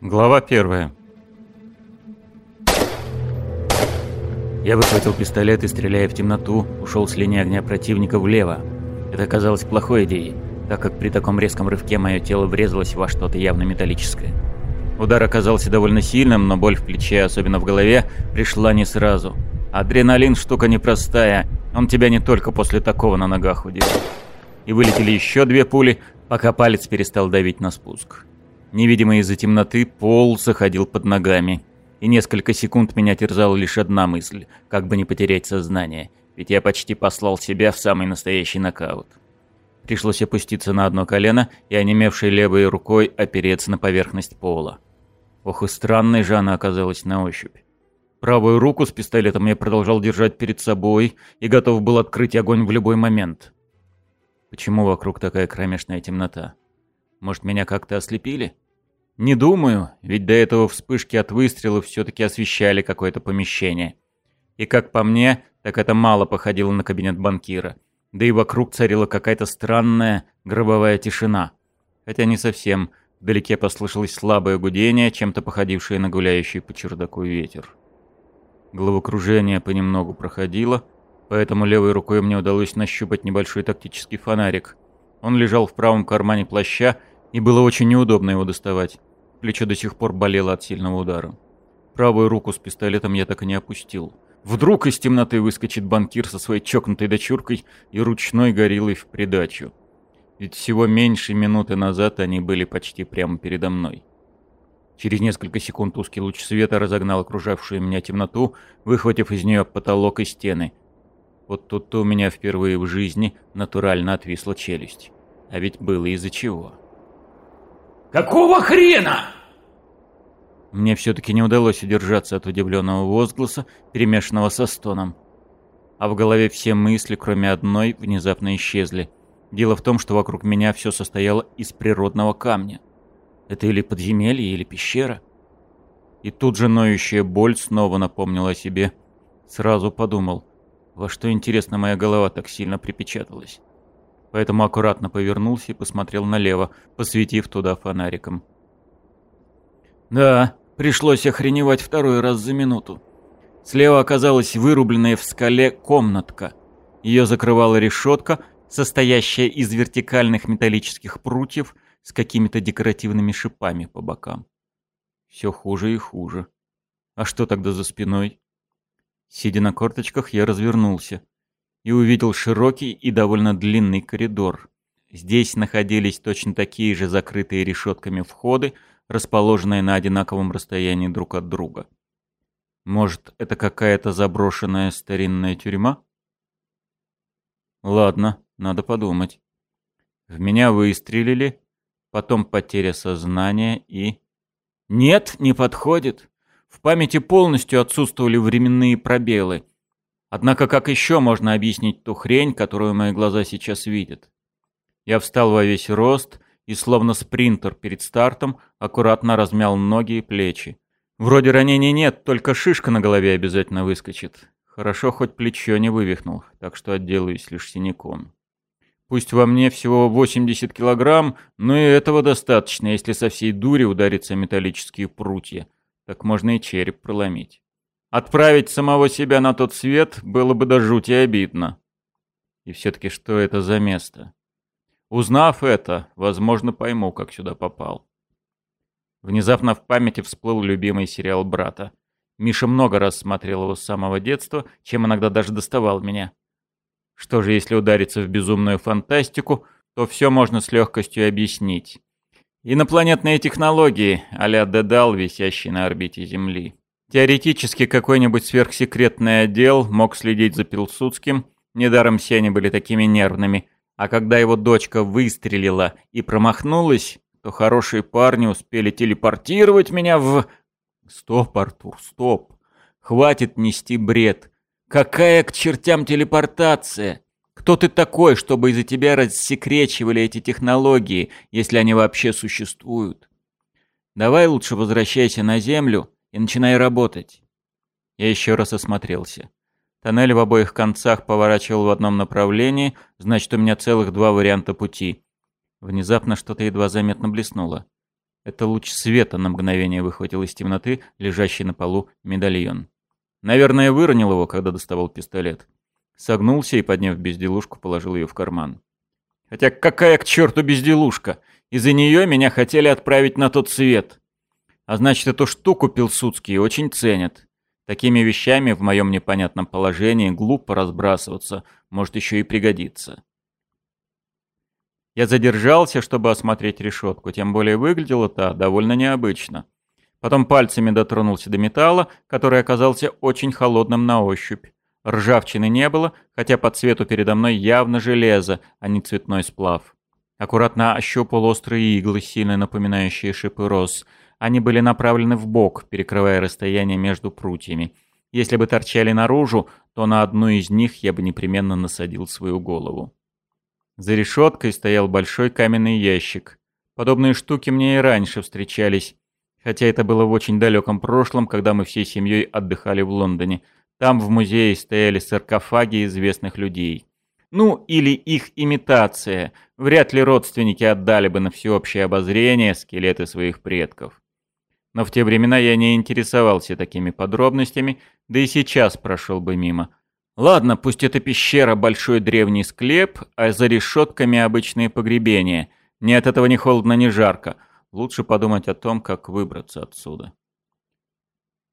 Глава первая. Я выхватил пистолет и, стреляя в темноту, ушел с линии огня противника влево. Это оказалось плохой идеей, так как при таком резком рывке мое тело врезалось во что-то явно металлическое. Удар оказался довольно сильным, но боль в плече, особенно в голове, пришла не сразу. Адреналин штука непростая, он тебя не только после такого на ногах удержит. И вылетели еще две пули, пока палец перестал давить на спуск. Невидимый из-за темноты, пол заходил под ногами. И несколько секунд меня терзала лишь одна мысль, как бы не потерять сознание, ведь я почти послал себя в самый настоящий нокаут. Пришлось опуститься на одно колено и, онемевшей левой рукой, опереться на поверхность пола. Ох и странной же она оказалась на ощупь. Правую руку с пистолетом я продолжал держать перед собой и готов был открыть огонь в любой момент. Почему вокруг такая кромешная темнота? Может, меня как-то ослепили? Не думаю, ведь до этого вспышки от выстрелов все-таки освещали какое-то помещение. И как по мне, так это мало походило на кабинет банкира. Да и вокруг царила какая-то странная гробовая тишина. Хотя не совсем. Вдалеке послышалось слабое гудение, чем-то походившее на гуляющий по чердаку ветер. Головокружение понемногу проходило, поэтому левой рукой мне удалось нащупать небольшой тактический фонарик. Он лежал в правом кармане плаща, и было очень неудобно его доставать. Плечо до сих пор болело от сильного удара. Правую руку с пистолетом я так и не опустил. Вдруг из темноты выскочит банкир со своей чокнутой дочуркой и ручной гориллой в придачу. Ведь всего меньше минуты назад они были почти прямо передо мной. Через несколько секунд узкий луч света разогнал окружавшую меня темноту, выхватив из нее потолок и стены. Вот тут-то у меня впервые в жизни натурально отвисла челюсть. А ведь было из-за чего. Какого хрена? Мне все-таки не удалось удержаться от удивленного возгласа, перемешанного со стоном. А в голове все мысли, кроме одной, внезапно исчезли. Дело в том, что вокруг меня все состояло из природного камня. Это или подземелье, или пещера. И тут же ноющая боль снова напомнила о себе. Сразу подумал, во что, интересно, моя голова так сильно припечаталась поэтому аккуратно повернулся и посмотрел налево, посветив туда фонариком. Да, пришлось охреневать второй раз за минуту. Слева оказалась вырубленная в скале комнатка. Ее закрывала решетка, состоящая из вертикальных металлических прутьев с какими-то декоративными шипами по бокам. Все хуже и хуже. А что тогда за спиной? Сидя на корточках, я развернулся и увидел широкий и довольно длинный коридор. Здесь находились точно такие же закрытые решетками входы, расположенные на одинаковом расстоянии друг от друга. Может, это какая-то заброшенная старинная тюрьма? Ладно, надо подумать. В меня выстрелили, потом потеря сознания и... Нет, не подходит. В памяти полностью отсутствовали временные пробелы. Однако как еще можно объяснить ту хрень, которую мои глаза сейчас видят? Я встал во весь рост и, словно спринтер перед стартом, аккуратно размял ноги и плечи. Вроде ранений нет, только шишка на голове обязательно выскочит. Хорошо, хоть плечо не вывихнул, так что отделаюсь лишь синяком. Пусть во мне всего 80 килограмм, но и этого достаточно, если со всей дури удариться металлические прутья. Так можно и череп проломить. Отправить самого себя на тот свет было бы до жути обидно. И все-таки что это за место? Узнав это, возможно, пойму, как сюда попал. Внезапно в памяти всплыл любимый сериал брата. Миша много раз смотрел его с самого детства, чем иногда даже доставал меня. Что же, если удариться в безумную фантастику, то все можно с легкостью объяснить. Инопланетные технологии, а-ля Дедал, висящий на орбите Земли. Теоретически какой-нибудь сверхсекретный отдел мог следить за Пилсудским, недаром все они были такими нервными, а когда его дочка выстрелила и промахнулась, то хорошие парни успели телепортировать меня в... Стоп, Артур, стоп. Хватит нести бред. Какая к чертям телепортация? Кто ты такой, чтобы из-за тебя рассекречивали эти технологии, если они вообще существуют? Давай лучше возвращайся на Землю и начинай работать. Я еще раз осмотрелся. Тоннель в обоих концах поворачивал в одном направлении, значит, у меня целых два варианта пути. Внезапно что-то едва заметно блеснуло. Это луч света на мгновение выхватил из темноты лежащий на полу медальон. Наверное, выронил его, когда доставал пистолет. Согнулся и, подняв безделушку, положил ее в карман. Хотя какая к черту безделушка? Из-за нее меня хотели отправить на тот свет. А значит, эту штуку Пилсудские очень ценят. Такими вещами в моем непонятном положении глупо разбрасываться, может еще и пригодиться. Я задержался, чтобы осмотреть решетку, тем более выглядела та довольно необычно. Потом пальцами дотронулся до металла, который оказался очень холодным на ощупь. Ржавчины не было, хотя по цвету передо мной явно железо, а не цветной сплав. Аккуратно ощупал острые иглы, сильно напоминающие шипы роз. Они были направлены в бок, перекрывая расстояние между прутьями. Если бы торчали наружу, то на одну из них я бы непременно насадил свою голову. За решеткой стоял большой каменный ящик. Подобные штуки мне и раньше встречались, хотя это было в очень далеком прошлом, когда мы всей семьей отдыхали в Лондоне. Там в музее стояли саркофаги известных людей. Ну, или их имитация. Вряд ли родственники отдали бы на всеобщее обозрение скелеты своих предков. Но в те времена я не интересовался такими подробностями, да и сейчас прошел бы мимо. Ладно, пусть эта пещера большой древний склеп, а за решетками обычные погребения. Мне от этого ни холодно, ни жарко. Лучше подумать о том, как выбраться отсюда.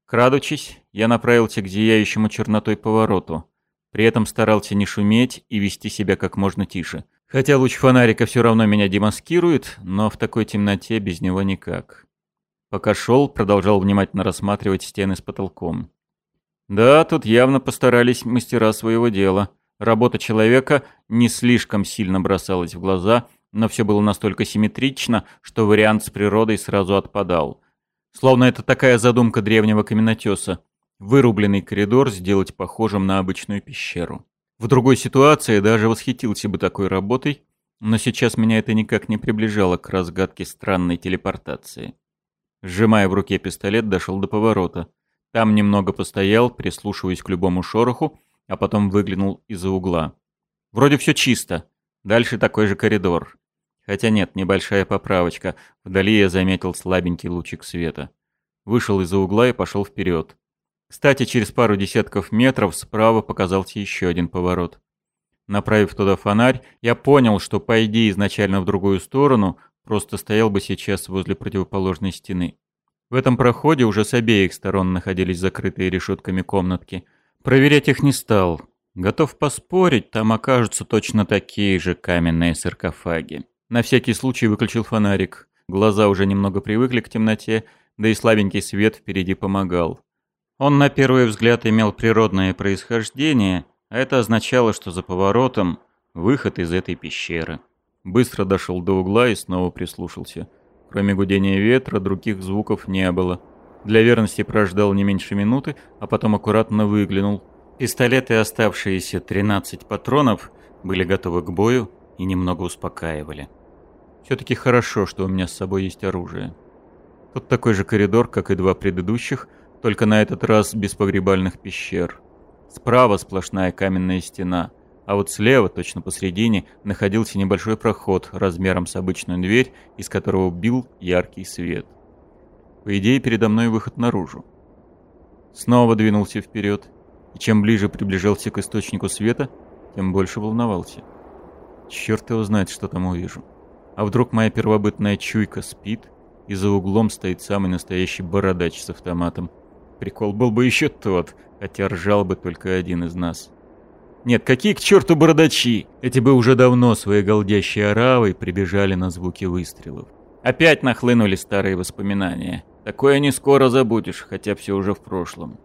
Крадучись, я направился к зияющему чернотой повороту. При этом старался не шуметь и вести себя как можно тише. Хотя луч фонарика все равно меня демаскирует, но в такой темноте без него никак. Пока шел, продолжал внимательно рассматривать стены с потолком. Да, тут явно постарались мастера своего дела. Работа человека не слишком сильно бросалась в глаза, но все было настолько симметрично, что вариант с природой сразу отпадал. Словно это такая задумка древнего каменотеса. Вырубленный коридор сделать похожим на обычную пещеру. В другой ситуации даже восхитился бы такой работой, но сейчас меня это никак не приближало к разгадке странной телепортации. Сжимая в руке пистолет, дошел до поворота. Там немного постоял, прислушиваясь к любому шороху, а потом выглянул из-за угла. Вроде все чисто. Дальше такой же коридор. Хотя нет, небольшая поправочка. Вдали я заметил слабенький лучик света. Вышел из-за угла и пошел вперед. Кстати, через пару десятков метров справа показался еще один поворот. Направив туда фонарь, я понял, что пойди изначально в другую сторону, просто стоял бы сейчас возле противоположной стены. В этом проходе уже с обеих сторон находились закрытые решетками комнатки. Проверять их не стал. Готов поспорить, там окажутся точно такие же каменные саркофаги. На всякий случай выключил фонарик. Глаза уже немного привыкли к темноте, да и слабенький свет впереди помогал. Он на первый взгляд имел природное происхождение, а это означало, что за поворотом выход из этой пещеры. Быстро дошел до угла и снова прислушался. Кроме гудения ветра, других звуков не было. Для верности прождал не меньше минуты, а потом аккуратно выглянул. Пистолеты, оставшиеся 13 патронов, были готовы к бою и немного успокаивали. Все-таки хорошо, что у меня с собой есть оружие. Тут такой же коридор, как и два предыдущих, только на этот раз без погребальных пещер. Справа сплошная каменная стена – а вот слева, точно посредине, находился небольшой проход размером с обычную дверь, из которого бил яркий свет. По идее, передо мной выход наружу. Снова двинулся вперед, и чем ближе приближался к источнику света, тем больше волновался. Черт его знает, что там увижу. А вдруг моя первобытная чуйка спит, и за углом стоит самый настоящий бородач с автоматом. Прикол был бы еще тот, хотя ржал бы только один из нас. Нет, какие к черту бородачи? Эти бы уже давно своей голдящей оравой прибежали на звуки выстрелов. Опять нахлынули старые воспоминания. Такое не скоро забудешь, хотя все уже в прошлом.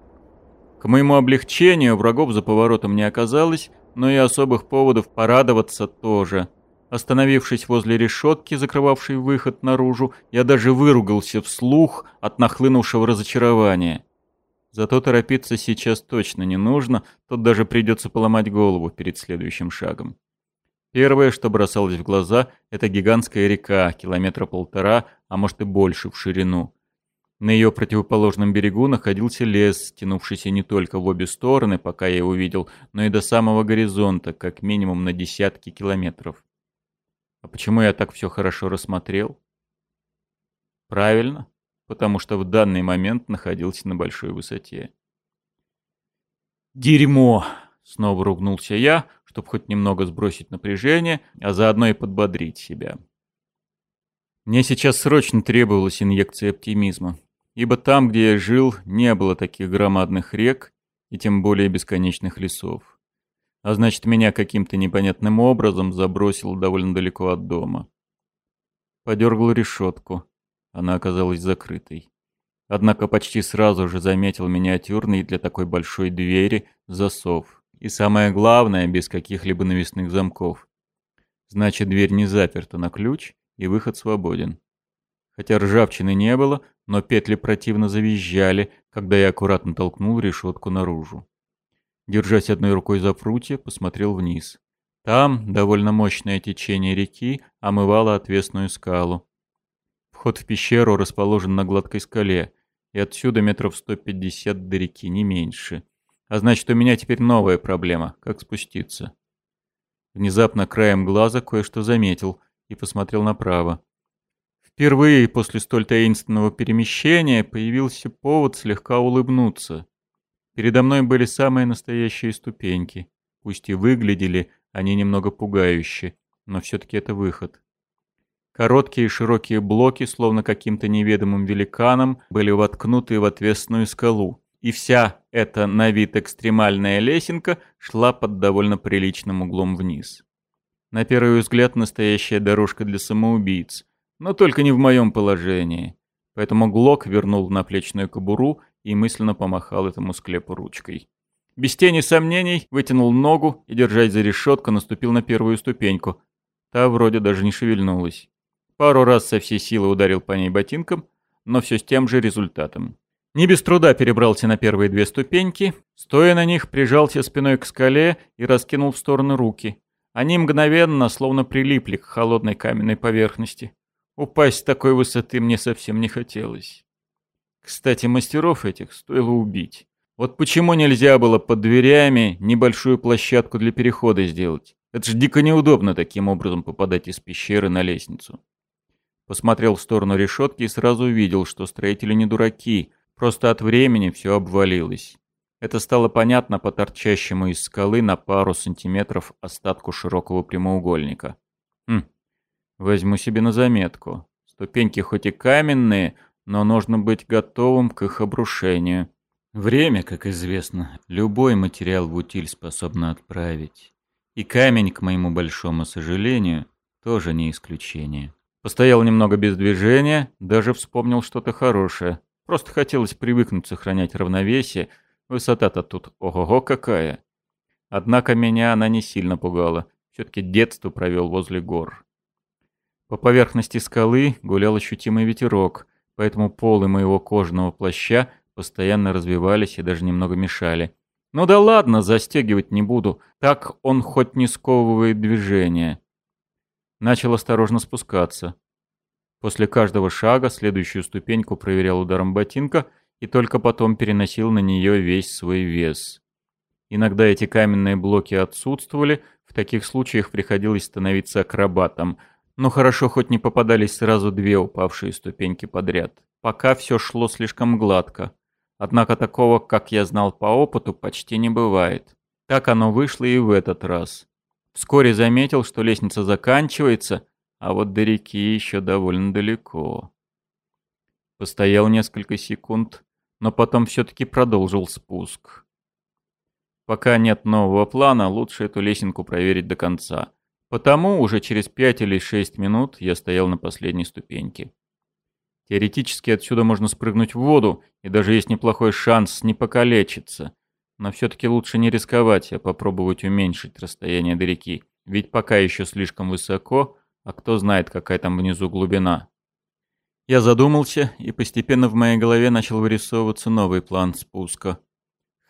К моему облегчению врагов за поворотом не оказалось, но и особых поводов порадоваться тоже. Остановившись возле решетки, закрывавшей выход наружу, я даже выругался вслух от нахлынувшего разочарования. Зато торопиться сейчас точно не нужно, тут даже придется поломать голову перед следующим шагом. Первое, что бросалось в глаза, это гигантская река, километра полтора, а может и больше в ширину. На ее противоположном берегу находился лес, тянувшийся не только в обе стороны, пока я его видел, но и до самого горизонта, как минимум на десятки километров. А почему я так все хорошо рассмотрел? Правильно, потому что в данный момент находился на большой высоте. «Дерьмо!» — снова ругнулся я, чтобы хоть немного сбросить напряжение, а заодно и подбодрить себя. Мне сейчас срочно требовалась инъекция оптимизма, ибо там, где я жил, не было таких громадных рек и тем более бесконечных лесов. А значит, меня каким-то непонятным образом забросило довольно далеко от дома. Подергал решетку. Она оказалась закрытой. Однако почти сразу же заметил миниатюрный для такой большой двери засов. И самое главное, без каких-либо навесных замков. Значит, дверь не заперта на ключ, и выход свободен. Хотя ржавчины не было, но петли противно завизжали, когда я аккуратно толкнул решетку наружу. Держась одной рукой за прутья, посмотрел вниз. Там довольно мощное течение реки омывало отвесную скалу. Вход в пещеру расположен на гладкой скале, и отсюда метров 150 до реки, не меньше. А значит, у меня теперь новая проблема — как спуститься. Внезапно краем глаза кое-что заметил и посмотрел направо. Впервые после столь таинственного перемещения появился повод слегка улыбнуться. Передо мной были самые настоящие ступеньки. Пусть и выглядели они немного пугающе, но все-таки это выход. Короткие широкие блоки, словно каким-то неведомым великаном, были воткнуты в отвесную скалу. И вся эта на вид экстремальная лесенка шла под довольно приличным углом вниз. На первый взгляд настоящая дорожка для самоубийц, но только не в моем положении. Поэтому Глок вернул в наплечную кобуру и мысленно помахал этому склепу ручкой. Без тени сомнений вытянул ногу и, держась за решетку, наступил на первую ступеньку. Та вроде даже не шевельнулась. Пару раз со всей силы ударил по ней ботинком, но все с тем же результатом. Не без труда перебрался на первые две ступеньки, стоя на них, прижался спиной к скале и раскинул в стороны руки. Они мгновенно, словно прилипли к холодной каменной поверхности. Упасть с такой высоты мне совсем не хотелось. Кстати, мастеров этих стоило убить. Вот почему нельзя было под дверями небольшую площадку для перехода сделать? Это же дико неудобно таким образом попадать из пещеры на лестницу. Посмотрел в сторону решетки и сразу увидел, что строители не дураки, просто от времени все обвалилось. Это стало понятно по торчащему из скалы на пару сантиметров остатку широкого прямоугольника. Хм, возьму себе на заметку. Ступеньки хоть и каменные, но нужно быть готовым к их обрушению. Время, как известно, любой материал в утиль способно отправить. И камень, к моему большому сожалению, тоже не исключение. Постоял немного без движения, даже вспомнил что-то хорошее. Просто хотелось привыкнуть сохранять равновесие. Высота-то тут ого-го какая. Однако меня она не сильно пугала. Все-таки детство провел возле гор. По поверхности скалы гулял ощутимый ветерок, поэтому полы моего кожаного плаща постоянно развивались и даже немного мешали. Ну да ладно, застегивать не буду, так он хоть не сковывает движение. Начал осторожно спускаться. После каждого шага следующую ступеньку проверял ударом ботинка и только потом переносил на нее весь свой вес. Иногда эти каменные блоки отсутствовали, в таких случаях приходилось становиться акробатом — но хорошо хоть не попадались сразу две упавшие ступеньки подряд. Пока все шло слишком гладко. Однако такого, как я знал по опыту, почти не бывает. Так оно вышло и в этот раз. Вскоре заметил, что лестница заканчивается, а вот до реки еще довольно далеко. Постоял несколько секунд, но потом все-таки продолжил спуск. Пока нет нового плана, лучше эту лесенку проверить до конца. Потому уже через пять или шесть минут я стоял на последней ступеньке. Теоретически отсюда можно спрыгнуть в воду, и даже есть неплохой шанс не покалечиться. Но все-таки лучше не рисковать, а попробовать уменьшить расстояние до реки. Ведь пока еще слишком высоко, а кто знает, какая там внизу глубина. Я задумался, и постепенно в моей голове начал вырисовываться новый план спуска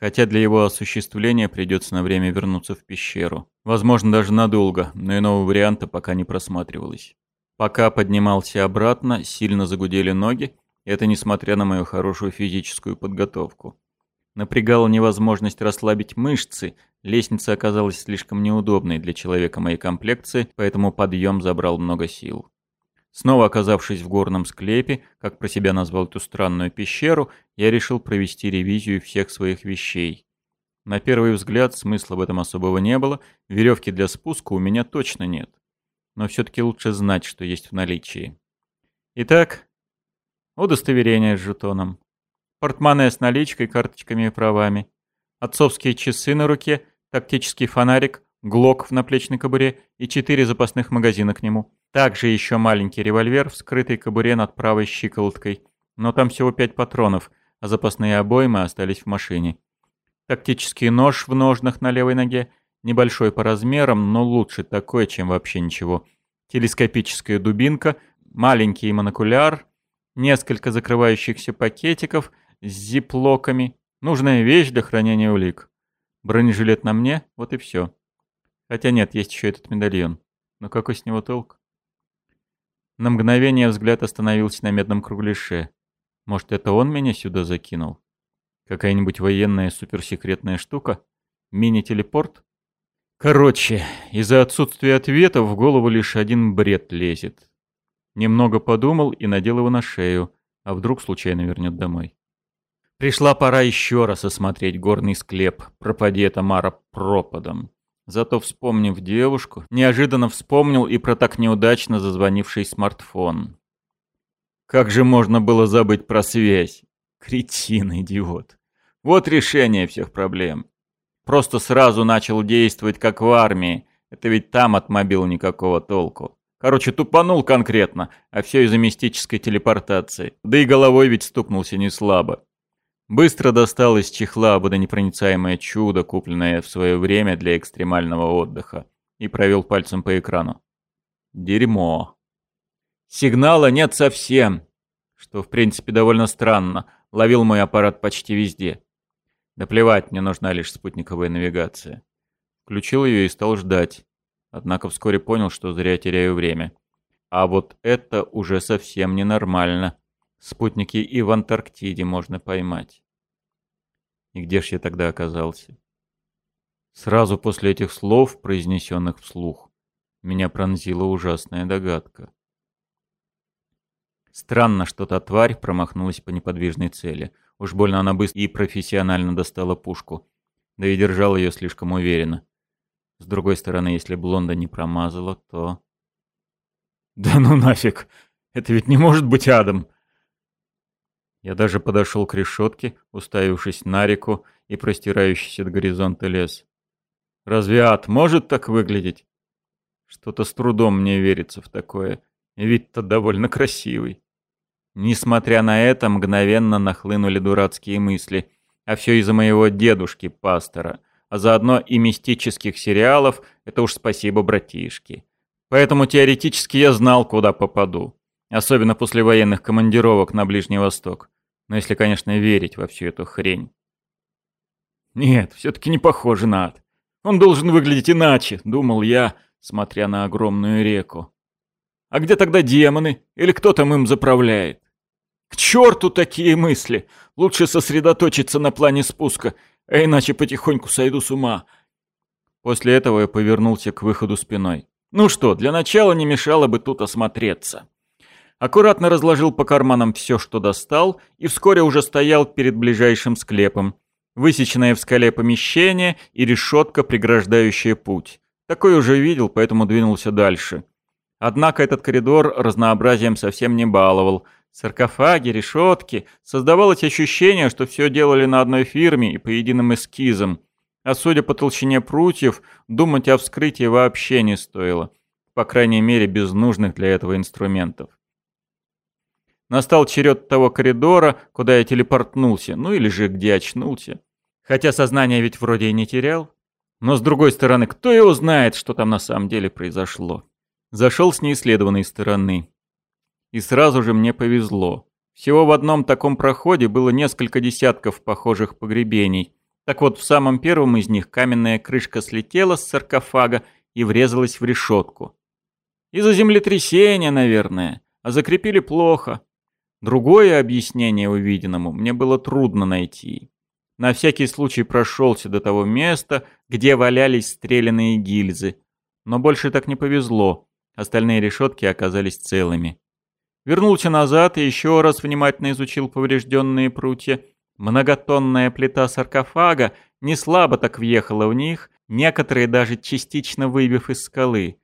хотя для его осуществления придется на время вернуться в пещеру. Возможно, даже надолго, но иного варианта пока не просматривалось. Пока поднимался обратно, сильно загудели ноги, это несмотря на мою хорошую физическую подготовку. Напрягала невозможность расслабить мышцы, лестница оказалась слишком неудобной для человека моей комплекции, поэтому подъем забрал много сил. Снова оказавшись в горном склепе, как про себя назвал эту странную пещеру, я решил провести ревизию всех своих вещей. На первый взгляд смысла в этом особого не было, веревки для спуска у меня точно нет. Но все-таки лучше знать, что есть в наличии. Итак, удостоверение с жетоном, портмоне с наличкой, карточками и правами, отцовские часы на руке, тактический фонарик, глок в наплечной кобуре и четыре запасных магазина к нему. Также еще маленький револьвер в скрытой кобуре над правой щиколоткой. Но там всего пять патронов, а запасные обоймы остались в машине. Тактический нож в ножнах на левой ноге, небольшой по размерам, но лучше такой, чем вообще ничего. Телескопическая дубинка, маленький монокуляр, несколько закрывающихся пакетиков с зиплоками, нужная вещь для хранения улик. Бронежилет на мне, вот и все. Хотя нет, есть еще этот медальон. Но какой с него толк? На мгновение взгляд остановился на медном кругляше. Может, это он меня сюда закинул? Какая-нибудь военная суперсекретная штука? Мини-телепорт? Короче, из-за отсутствия ответа в голову лишь один бред лезет. Немного подумал и надел его на шею, а вдруг случайно вернет домой. Пришла пора еще раз осмотреть горный склеп, пропади это Мара пропадом. Зато, вспомнив девушку, неожиданно вспомнил и про так неудачно зазвонивший смартфон. Как же можно было забыть про связь? Кретин, идиот. Вот решение всех проблем. Просто сразу начал действовать как в армии. Это ведь там от мобил никакого толку. Короче, тупанул конкретно, а все из-за мистической телепортации. Да и головой ведь стукнулся не слабо. Быстро достал из чехла водонепроницаемое чудо, купленное в свое время для экстремального отдыха, и провел пальцем по экрану. Дерьмо. Сигнала нет совсем, что в принципе довольно странно. Ловил мой аппарат почти везде. Да плевать, мне нужна лишь спутниковая навигация. Включил ее и стал ждать. Однако вскоре понял, что зря теряю время. А вот это уже совсем ненормально. Спутники и в Антарктиде можно поймать. И где ж я тогда оказался? Сразу после этих слов, произнесенных вслух, меня пронзила ужасная догадка. Странно, что та тварь промахнулась по неподвижной цели. Уж больно она быстро и профессионально достала пушку. Да и держала ее слишком уверенно. С другой стороны, если Блонда не промазала, то... Да ну нафиг! Это ведь не может быть адом! Я даже подошел к решетке, уставившись на реку и простирающийся до горизонта лес. Разве ад может так выглядеть? Что-то с трудом мне верится в такое. Вид-то довольно красивый. Несмотря на это, мгновенно нахлынули дурацкие мысли. А все из-за моего дедушки-пастора. А заодно и мистических сериалов, это уж спасибо братишке. Поэтому теоретически я знал, куда попаду. Особенно после военных командировок на Ближний Восток. Но если, конечно, верить во всю эту хрень. Нет, все-таки не похоже на ад. Он должен выглядеть иначе, думал я, смотря на огромную реку. А где тогда демоны? Или кто там им заправляет? К черту такие мысли! Лучше сосредоточиться на плане спуска, а иначе потихоньку сойду с ума. После этого я повернулся к выходу спиной. Ну что, для начала не мешало бы тут осмотреться. Аккуратно разложил по карманам все, что достал, и вскоре уже стоял перед ближайшим склепом. Высеченное в скале помещение и решетка, преграждающая путь. Такой уже видел, поэтому двинулся дальше. Однако этот коридор разнообразием совсем не баловал. Саркофаги, решетки. Создавалось ощущение, что все делали на одной фирме и по единым эскизам. А судя по толщине прутьев, думать о вскрытии вообще не стоило. По крайней мере, без нужных для этого инструментов. Настал черед того коридора, куда я телепортнулся, ну или же где очнулся. Хотя сознание ведь вроде и не терял. Но с другой стороны, кто его знает, что там на самом деле произошло. Зашел с неисследованной стороны. И сразу же мне повезло. Всего в одном таком проходе было несколько десятков похожих погребений. Так вот, в самом первом из них каменная крышка слетела с саркофага и врезалась в решетку. Из-за землетрясения, наверное. А закрепили плохо. Другое объяснение увиденному мне было трудно найти. На всякий случай прошелся до того места, где валялись стрелянные гильзы. Но больше так не повезло. Остальные решетки оказались целыми. Вернулся назад и еще раз внимательно изучил поврежденные прутья. Многотонная плита саркофага не слабо так въехала в них, некоторые даже частично выбив из скалы.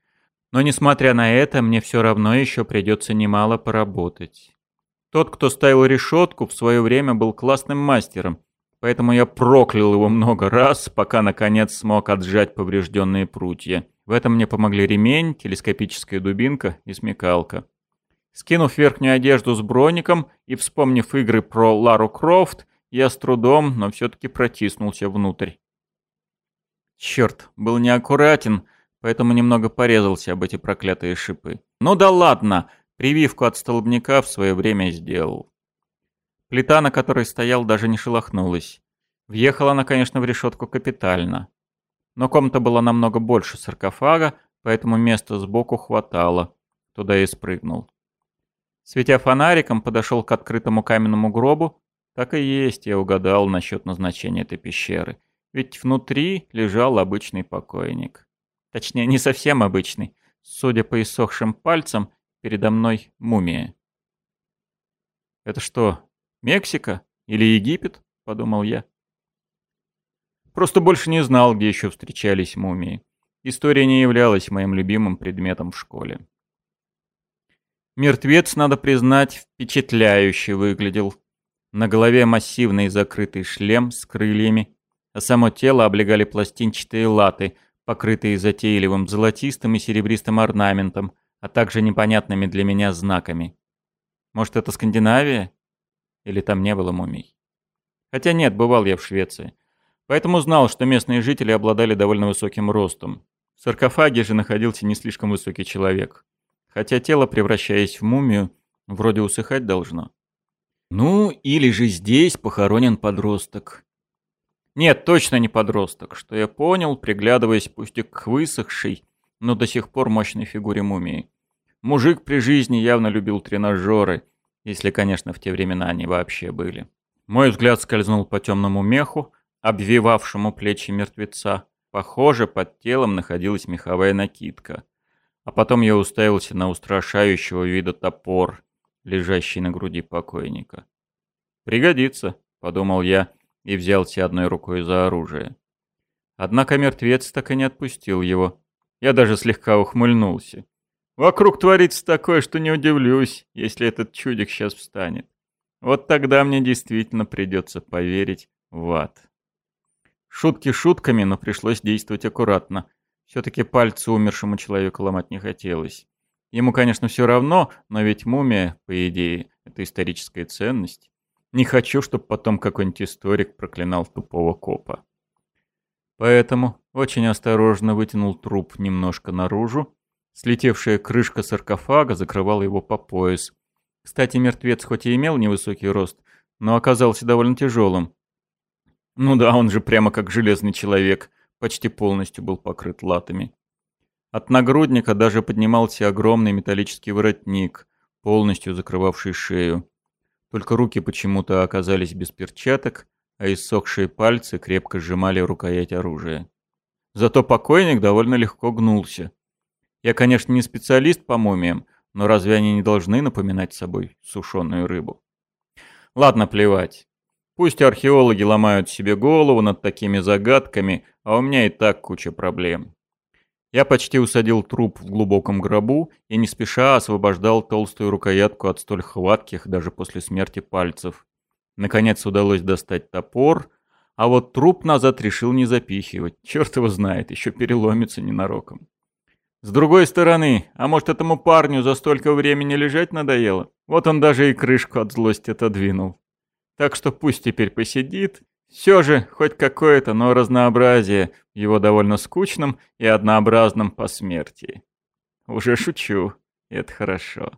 Но несмотря на это, мне все равно еще придется немало поработать. Тот, кто ставил решетку, в свое время был классным мастером, поэтому я проклял его много раз, пока наконец смог отжать поврежденные прутья. В этом мне помогли ремень, телескопическая дубинка и смекалка. Скинув верхнюю одежду с броником и вспомнив игры про Лару Крофт, я с трудом, но все-таки протиснулся внутрь. Черт, был неаккуратен, поэтому немного порезался об эти проклятые шипы. Ну да ладно, прививку от столбняка в свое время сделал. Плита, на которой стоял, даже не шелохнулась. Въехала она, конечно, в решетку капитально. Но комната была намного больше саркофага, поэтому места сбоку хватало. Туда и спрыгнул. Светя фонариком, подошел к открытому каменному гробу. Так и есть, я угадал насчет назначения этой пещеры. Ведь внутри лежал обычный покойник. Точнее, не совсем обычный. Судя по иссохшим пальцам, передо мной мумия. «Это что, Мексика? Или Египет?» — подумал я. Просто больше не знал, где еще встречались мумии. История не являлась моим любимым предметом в школе. Мертвец, надо признать, впечатляюще выглядел. На голове массивный закрытый шлем с крыльями, а само тело облегали пластинчатые латы, покрытые затейливым золотистым и серебристым орнаментом, а также непонятными для меня знаками. Может, это Скандинавия? Или там не было мумий? Хотя нет, бывал я в Швеции. Поэтому знал, что местные жители обладали довольно высоким ростом. В саркофаге же находился не слишком высокий человек хотя тело, превращаясь в мумию, вроде усыхать должно. Ну, или же здесь похоронен подросток. Нет, точно не подросток, что я понял, приглядываясь пусть и к высохшей, но до сих пор мощной фигуре мумии. Мужик при жизни явно любил тренажеры, если, конечно, в те времена они вообще были. Мой взгляд скользнул по темному меху, обвивавшему плечи мертвеца. Похоже, под телом находилась меховая накидка. А потом я уставился на устрашающего вида топор, лежащий на груди покойника. «Пригодится», — подумал я и взялся одной рукой за оружие. Однако мертвец так и не отпустил его. Я даже слегка ухмыльнулся. Вокруг творится такое, что не удивлюсь, если этот чудик сейчас встанет. Вот тогда мне действительно придется поверить в ад. Шутки шутками, но пришлось действовать аккуратно. Все-таки пальцы умершему человеку ломать не хотелось. Ему, конечно, все равно, но ведь мумия, по идее, это историческая ценность. Не хочу, чтобы потом какой-нибудь историк проклинал тупого копа. Поэтому очень осторожно вытянул труп немножко наружу. Слетевшая крышка саркофага закрывала его по пояс. Кстати, мертвец хоть и имел невысокий рост, но оказался довольно тяжелым. Ну да, он же прямо как железный человек, почти полностью был покрыт латами. От нагрудника даже поднимался огромный металлический воротник, полностью закрывавший шею. Только руки почему-то оказались без перчаток, а иссохшие пальцы крепко сжимали рукоять оружия. Зато покойник довольно легко гнулся. Я, конечно, не специалист по мумиям, но разве они не должны напоминать собой сушеную рыбу? Ладно, плевать. Пусть археологи ломают себе голову над такими загадками, а у меня и так куча проблем. Я почти усадил труп в глубоком гробу и не спеша освобождал толстую рукоятку от столь хватких даже после смерти пальцев. Наконец удалось достать топор, а вот труп назад решил не запихивать. Черт его знает, еще переломится ненароком. С другой стороны, а может этому парню за столько времени лежать надоело? Вот он даже и крышку от злости отодвинул. Так что пусть теперь посидит. Все же хоть какое-то, но разнообразие в его довольно скучном и однообразном посмертии. Уже шучу, это хорошо.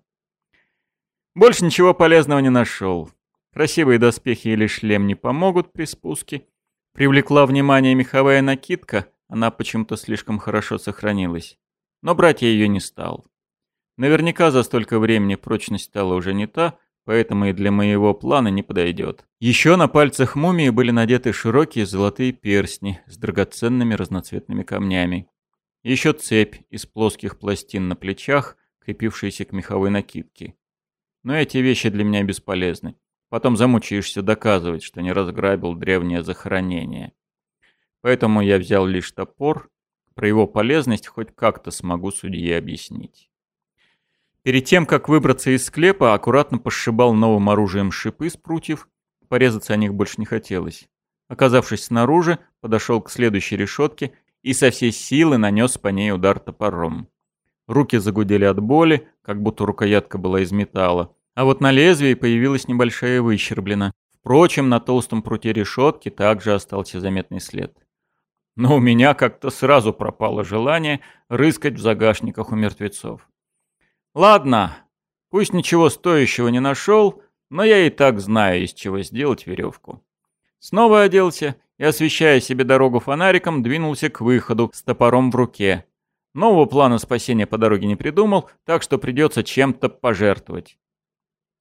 Больше ничего полезного не нашел. Красивые доспехи или шлем не помогут при спуске. Привлекла внимание меховая накидка, она почему-то слишком хорошо сохранилась. Но брать я ее не стал. Наверняка за столько времени прочность стала уже не та, поэтому и для моего плана не подойдет. Еще на пальцах мумии были надеты широкие золотые перстни с драгоценными разноцветными камнями. еще цепь из плоских пластин на плечах, крепившаяся к меховой накидке. Но эти вещи для меня бесполезны. Потом замучаешься доказывать, что не разграбил древнее захоронение. Поэтому я взял лишь топор, про его полезность хоть как-то смогу судье объяснить. Перед тем, как выбраться из склепа, аккуратно пошибал новым оружием шипы с прутьев, порезаться о них больше не хотелось. Оказавшись снаружи, подошел к следующей решетке и со всей силы нанес по ней удар топором. Руки загудели от боли, как будто рукоятка была из металла, а вот на лезвии появилась небольшая выщерблина. Впрочем, на толстом пруте решетки также остался заметный след. Но у меня как-то сразу пропало желание рыскать в загашниках у мертвецов. Ладно, пусть ничего стоящего не нашел, но я и так знаю, из чего сделать веревку. Снова оделся и, освещая себе дорогу фонариком, двинулся к выходу с топором в руке. Нового плана спасения по дороге не придумал, так что придется чем-то пожертвовать.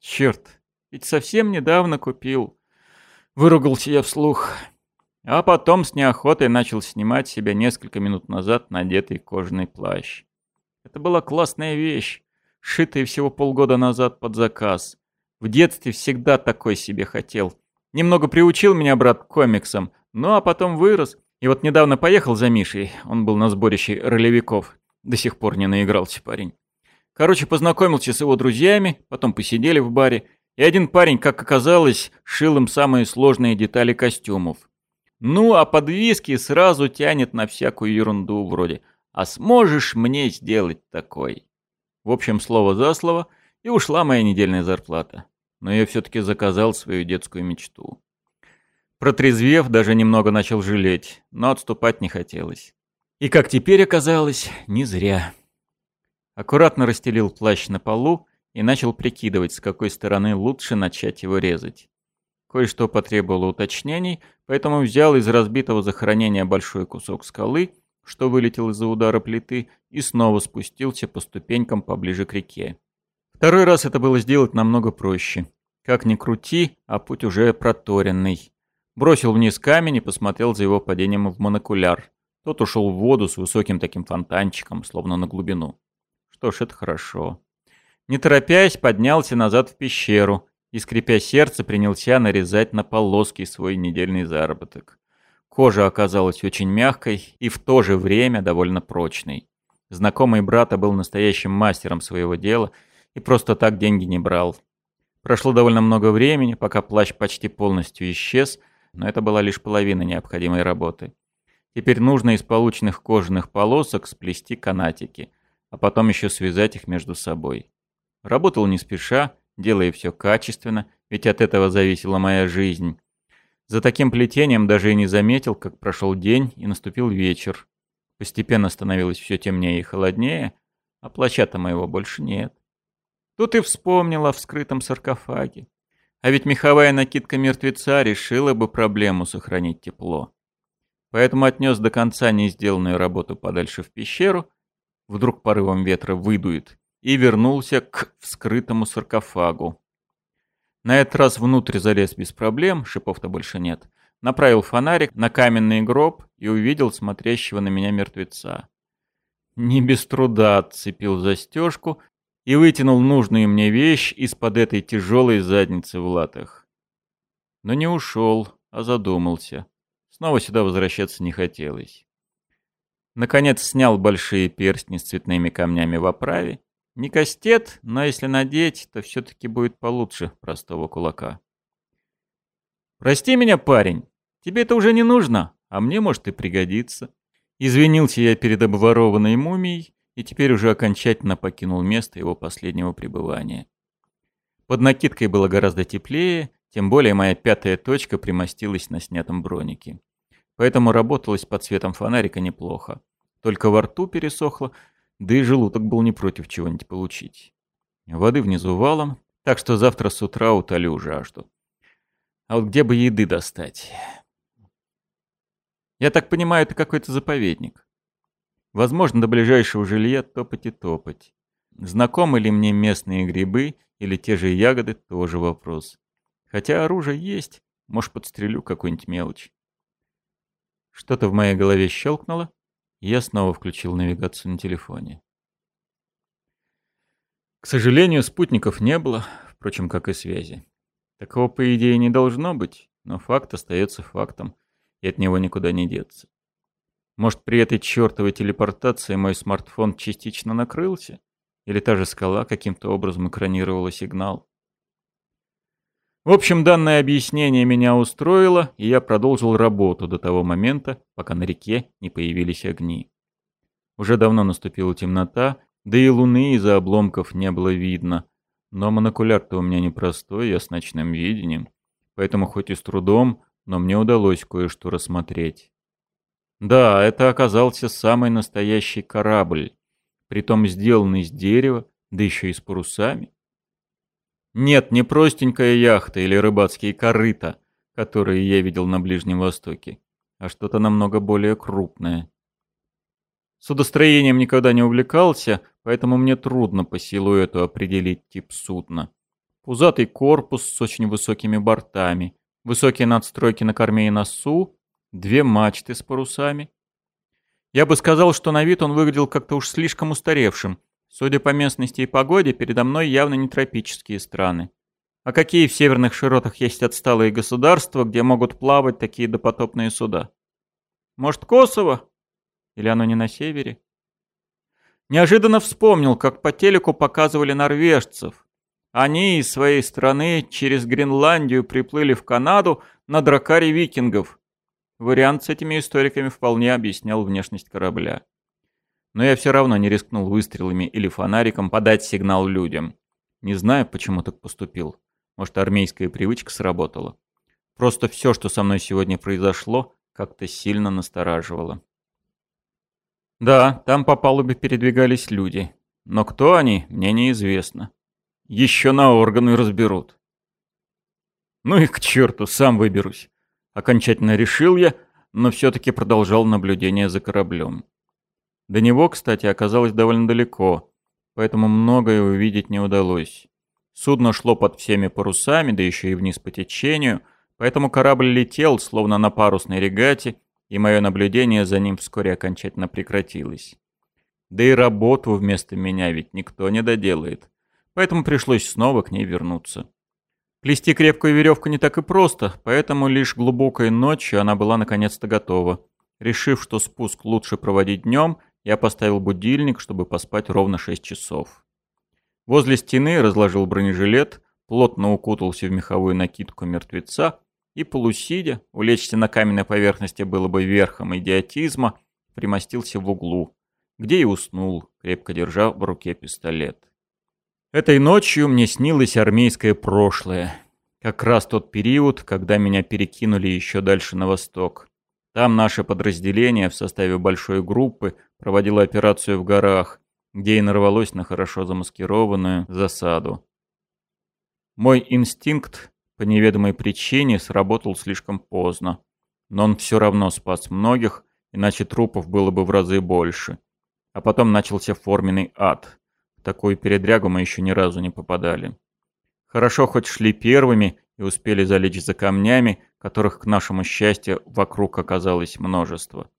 Черт, ведь совсем недавно купил. Выругался я вслух. А потом с неохотой начал снимать себя несколько минут назад надетый кожаный плащ. Это была классная вещь шитый всего полгода назад под заказ. В детстве всегда такой себе хотел. Немного приучил меня брат к комиксам, ну а потом вырос. И вот недавно поехал за Мишей, он был на сборище ролевиков. До сих пор не наигрался парень. Короче, познакомился с его друзьями, потом посидели в баре, и один парень, как оказалось, шил им самые сложные детали костюмов. Ну, а под виски сразу тянет на всякую ерунду вроде «А сможешь мне сделать такой?» В общем, слово за слово, и ушла моя недельная зарплата. Но я все-таки заказал свою детскую мечту. Протрезвев, даже немного начал жалеть, но отступать не хотелось. И как теперь оказалось, не зря. Аккуратно расстелил плащ на полу и начал прикидывать, с какой стороны лучше начать его резать. Кое-что потребовало уточнений, поэтому взял из разбитого захоронения большой кусок скалы что вылетел из-за удара плиты, и снова спустился по ступенькам поближе к реке. Второй раз это было сделать намного проще. Как ни крути, а путь уже проторенный. Бросил вниз камень и посмотрел за его падением в монокуляр. Тот ушел в воду с высоким таким фонтанчиком, словно на глубину. Что ж, это хорошо. Не торопясь, поднялся назад в пещеру и, скрипя сердце, принялся нарезать на полоски свой недельный заработок. Кожа оказалась очень мягкой и в то же время довольно прочной. Знакомый брата был настоящим мастером своего дела и просто так деньги не брал. Прошло довольно много времени, пока плащ почти полностью исчез, но это была лишь половина необходимой работы. Теперь нужно из полученных кожаных полосок сплести канатики, а потом еще связать их между собой. Работал не спеша, делая все качественно, ведь от этого зависела моя жизнь. За таким плетением даже и не заметил, как прошел день и наступил вечер. Постепенно становилось все темнее и холоднее, а плаща-то моего больше нет. Тут и вспомнил о вскрытом саркофаге. А ведь меховая накидка мертвеца решила бы проблему сохранить тепло. Поэтому отнес до конца не сделанную работу подальше в пещеру, вдруг порывом ветра выдует, и вернулся к вскрытому саркофагу. На этот раз внутрь залез без проблем, шипов-то больше нет. Направил фонарик на каменный гроб и увидел смотрящего на меня мертвеца. Не без труда отцепил застежку и вытянул нужную мне вещь из-под этой тяжелой задницы в латах. Но не ушел, а задумался. Снова сюда возвращаться не хотелось. Наконец снял большие перстни с цветными камнями в оправе не кастет, но если надеть, то все-таки будет получше простого кулака. «Прости меня, парень, тебе это уже не нужно, а мне, может, и пригодится». Извинился я перед обворованной мумией и теперь уже окончательно покинул место его последнего пребывания. Под накидкой было гораздо теплее, тем более моя пятая точка примостилась на снятом бронике. Поэтому работалось под светом фонарика неплохо. Только во рту пересохло, да и желудок был не против чего-нибудь получить. Воды внизу валом, так что завтра с утра утолю жажду. А вот где бы еды достать? Я так понимаю, это какой-то заповедник. Возможно, до ближайшего жилья топать и топать. Знакомы ли мне местные грибы или те же ягоды, тоже вопрос. Хотя оружие есть, может, подстрелю какую-нибудь мелочь. Что-то в моей голове щелкнуло, я снова включил навигацию на телефоне. К сожалению, спутников не было, впрочем, как и связи. Такого, по идее, не должно быть, но факт остается фактом, и от него никуда не деться. Может, при этой чертовой телепортации мой смартфон частично накрылся? Или та же скала каким-то образом экранировала сигнал? В общем, данное объяснение меня устроило, и я продолжил работу до того момента, пока на реке не появились огни. Уже давно наступила темнота, да и луны из-за обломков не было видно. Но монокуляр-то у меня непростой, я с ночным видением. Поэтому хоть и с трудом, но мне удалось кое-что рассмотреть. Да, это оказался самый настоящий корабль, притом сделанный из дерева, да еще и с парусами. Нет, не простенькая яхта или рыбацкие корыта, которые я видел на Ближнем Востоке, а что-то намного более крупное. Судостроением никогда не увлекался, поэтому мне трудно по силуэту определить тип судна. Пузатый корпус с очень высокими бортами, высокие надстройки на корме и носу, две мачты с парусами. Я бы сказал, что на вид он выглядел как-то уж слишком устаревшим. Судя по местности и погоде, передо мной явно не тропические страны. А какие в северных широтах есть отсталые государства, где могут плавать такие допотопные суда? Может, Косово? Или оно не на севере? Неожиданно вспомнил, как по телеку показывали норвежцев. Они из своей страны через Гренландию приплыли в Канаду на дракаре викингов. Вариант с этими историками вполне объяснял внешность корабля. Но я все равно не рискнул выстрелами или фонариком подать сигнал людям. Не знаю, почему так поступил. Может, армейская привычка сработала. Просто все, что со мной сегодня произошло, как-то сильно настораживало. Да, там по палубе передвигались люди. Но кто они, мне неизвестно. Еще на органы разберут. Ну и к черту, сам выберусь. Окончательно решил я, но все-таки продолжал наблюдение за кораблем. До него, кстати, оказалось довольно далеко, поэтому многое увидеть не удалось. Судно шло под всеми парусами, да еще и вниз по течению, поэтому корабль летел, словно на парусной регате, и мое наблюдение за ним вскоре окончательно прекратилось. Да и работу вместо меня ведь никто не доделает, поэтому пришлось снова к ней вернуться. Плести крепкую веревку не так и просто, поэтому лишь глубокой ночью она была наконец-то готова. Решив, что спуск лучше проводить днем, я поставил будильник, чтобы поспать ровно 6 часов. Возле стены разложил бронежилет, плотно укутался в меховую накидку мертвеца и полусидя, улечься на каменной поверхности было бы верхом идиотизма, примостился в углу, где и уснул, крепко держа в руке пистолет. Этой ночью мне снилось армейское прошлое. Как раз тот период, когда меня перекинули еще дальше на восток. Там наше подразделение в составе большой группы проводило операцию в горах, где и нарвалось на хорошо замаскированную засаду. Мой инстинкт по неведомой причине сработал слишком поздно. Но он все равно спас многих, иначе трупов было бы в разы больше. А потом начался форменный ад. В такую передрягу мы еще ни разу не попадали. Хорошо хоть шли первыми и успели залечь за камнями, которых, к нашему счастью, вокруг оказалось множество.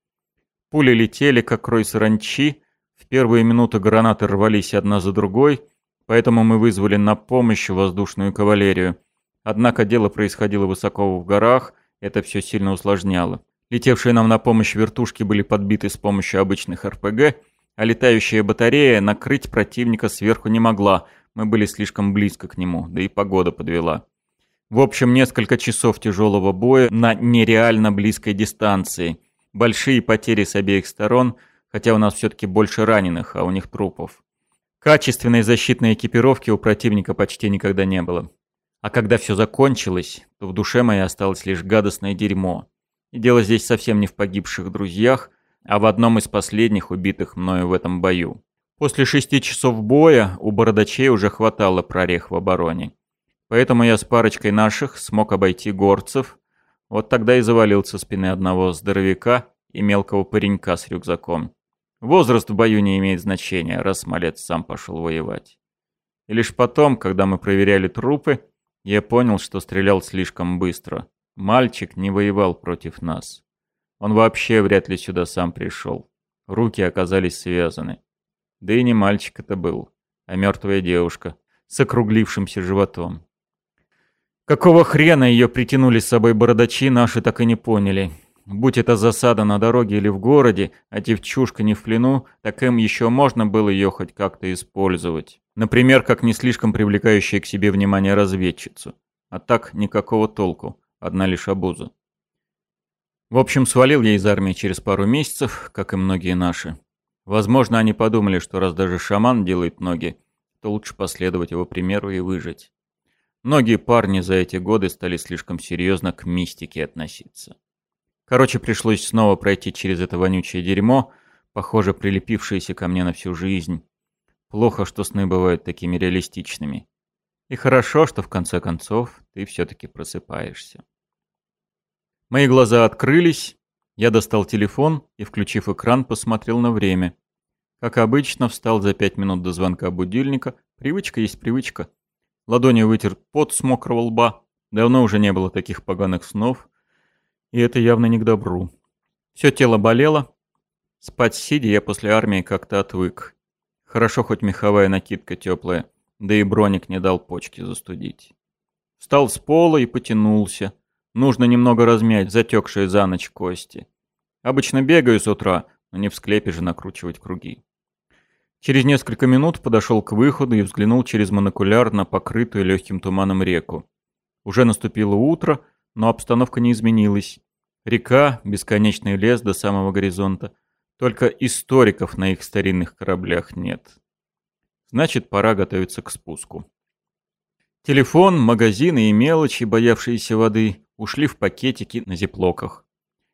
Пули летели, как рой саранчи, в первые минуты гранаты рвались одна за другой, поэтому мы вызвали на помощь воздушную кавалерию — Однако дело происходило высоко в горах, это все сильно усложняло. Летевшие нам на помощь вертушки были подбиты с помощью обычных РПГ, а летающая батарея накрыть противника сверху не могла, мы были слишком близко к нему, да и погода подвела. В общем, несколько часов тяжелого боя на нереально близкой дистанции. Большие потери с обеих сторон, хотя у нас все-таки больше раненых, а у них трупов. Качественной защитной экипировки у противника почти никогда не было. А когда все закончилось, то в душе моей осталось лишь гадостное дерьмо. И дело здесь совсем не в погибших друзьях, а в одном из последних убитых мною в этом бою. После шести часов боя у бородачей уже хватало прорех в обороне. Поэтому я с парочкой наших смог обойти горцев. Вот тогда и завалился спины одного здоровяка и мелкого паренька с рюкзаком. Возраст в бою не имеет значения, раз малец сам пошел воевать. И лишь потом, когда мы проверяли трупы, я понял, что стрелял слишком быстро. Мальчик не воевал против нас. Он вообще вряд ли сюда сам пришел. руки оказались связаны. Да и не мальчик это был, а мертвая девушка с округлившимся животом. Какого хрена ее притянули с собой бородачи, наши так и не поняли. Будь это засада на дороге или в городе, а девчушка не в плену, так им еще можно было ее хоть как-то использовать. Например, как не слишком привлекающая к себе внимание разведчицу. А так никакого толку, одна лишь обуза. В общем, свалил я из армии через пару месяцев, как и многие наши. Возможно, они подумали, что раз даже шаман делает ноги, то лучше последовать его примеру и выжить. Многие парни за эти годы стали слишком серьезно к мистике относиться. Короче, пришлось снова пройти через это вонючее дерьмо, похоже, прилепившееся ко мне на всю жизнь. Плохо, что сны бывают такими реалистичными. И хорошо, что в конце концов ты все-таки просыпаешься. Мои глаза открылись, я достал телефон и, включив экран, посмотрел на время. Как обычно, встал за пять минут до звонка будильника. Привычка есть привычка. Ладонью вытер пот с мокрого лба. Давно уже не было таких поганых снов. И это явно не к добру. Все тело болело. Спать сидя я после армии как-то отвык. Хорошо, хоть меховая накидка теплая, да и броник не дал почки застудить. Встал с пола и потянулся. Нужно немного размять затекшие за ночь кости. Обычно бегаю с утра, но не в склепе же накручивать круги. Через несколько минут подошел к выходу и взглянул через монокуляр на покрытую легким туманом реку. Уже наступило утро, но обстановка не изменилась. Река, бесконечный лес до самого горизонта. Только историков на их старинных кораблях нет. Значит, пора готовиться к спуску. Телефон, магазины и мелочи, боявшиеся воды, ушли в пакетики на зиплоках.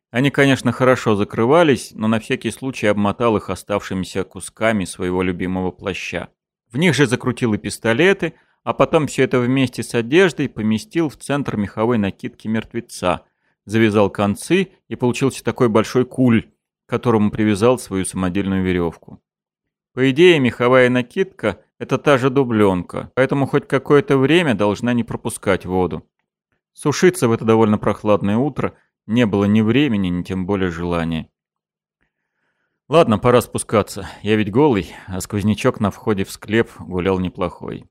Они, конечно, хорошо закрывались, но на всякий случай обмотал их оставшимися кусками своего любимого плаща. В них же закрутил и пистолеты, а потом все это вместе с одеждой поместил в центр меховой накидки мертвеца, завязал концы и получился такой большой куль, к которому привязал свою самодельную веревку. По идее, меховая накидка – это та же дубленка, поэтому хоть какое-то время должна не пропускать воду. Сушиться в это довольно прохладное утро не было ни времени, ни тем более желания. Ладно, пора спускаться. Я ведь голый, а сквознячок на входе в склеп гулял неплохой.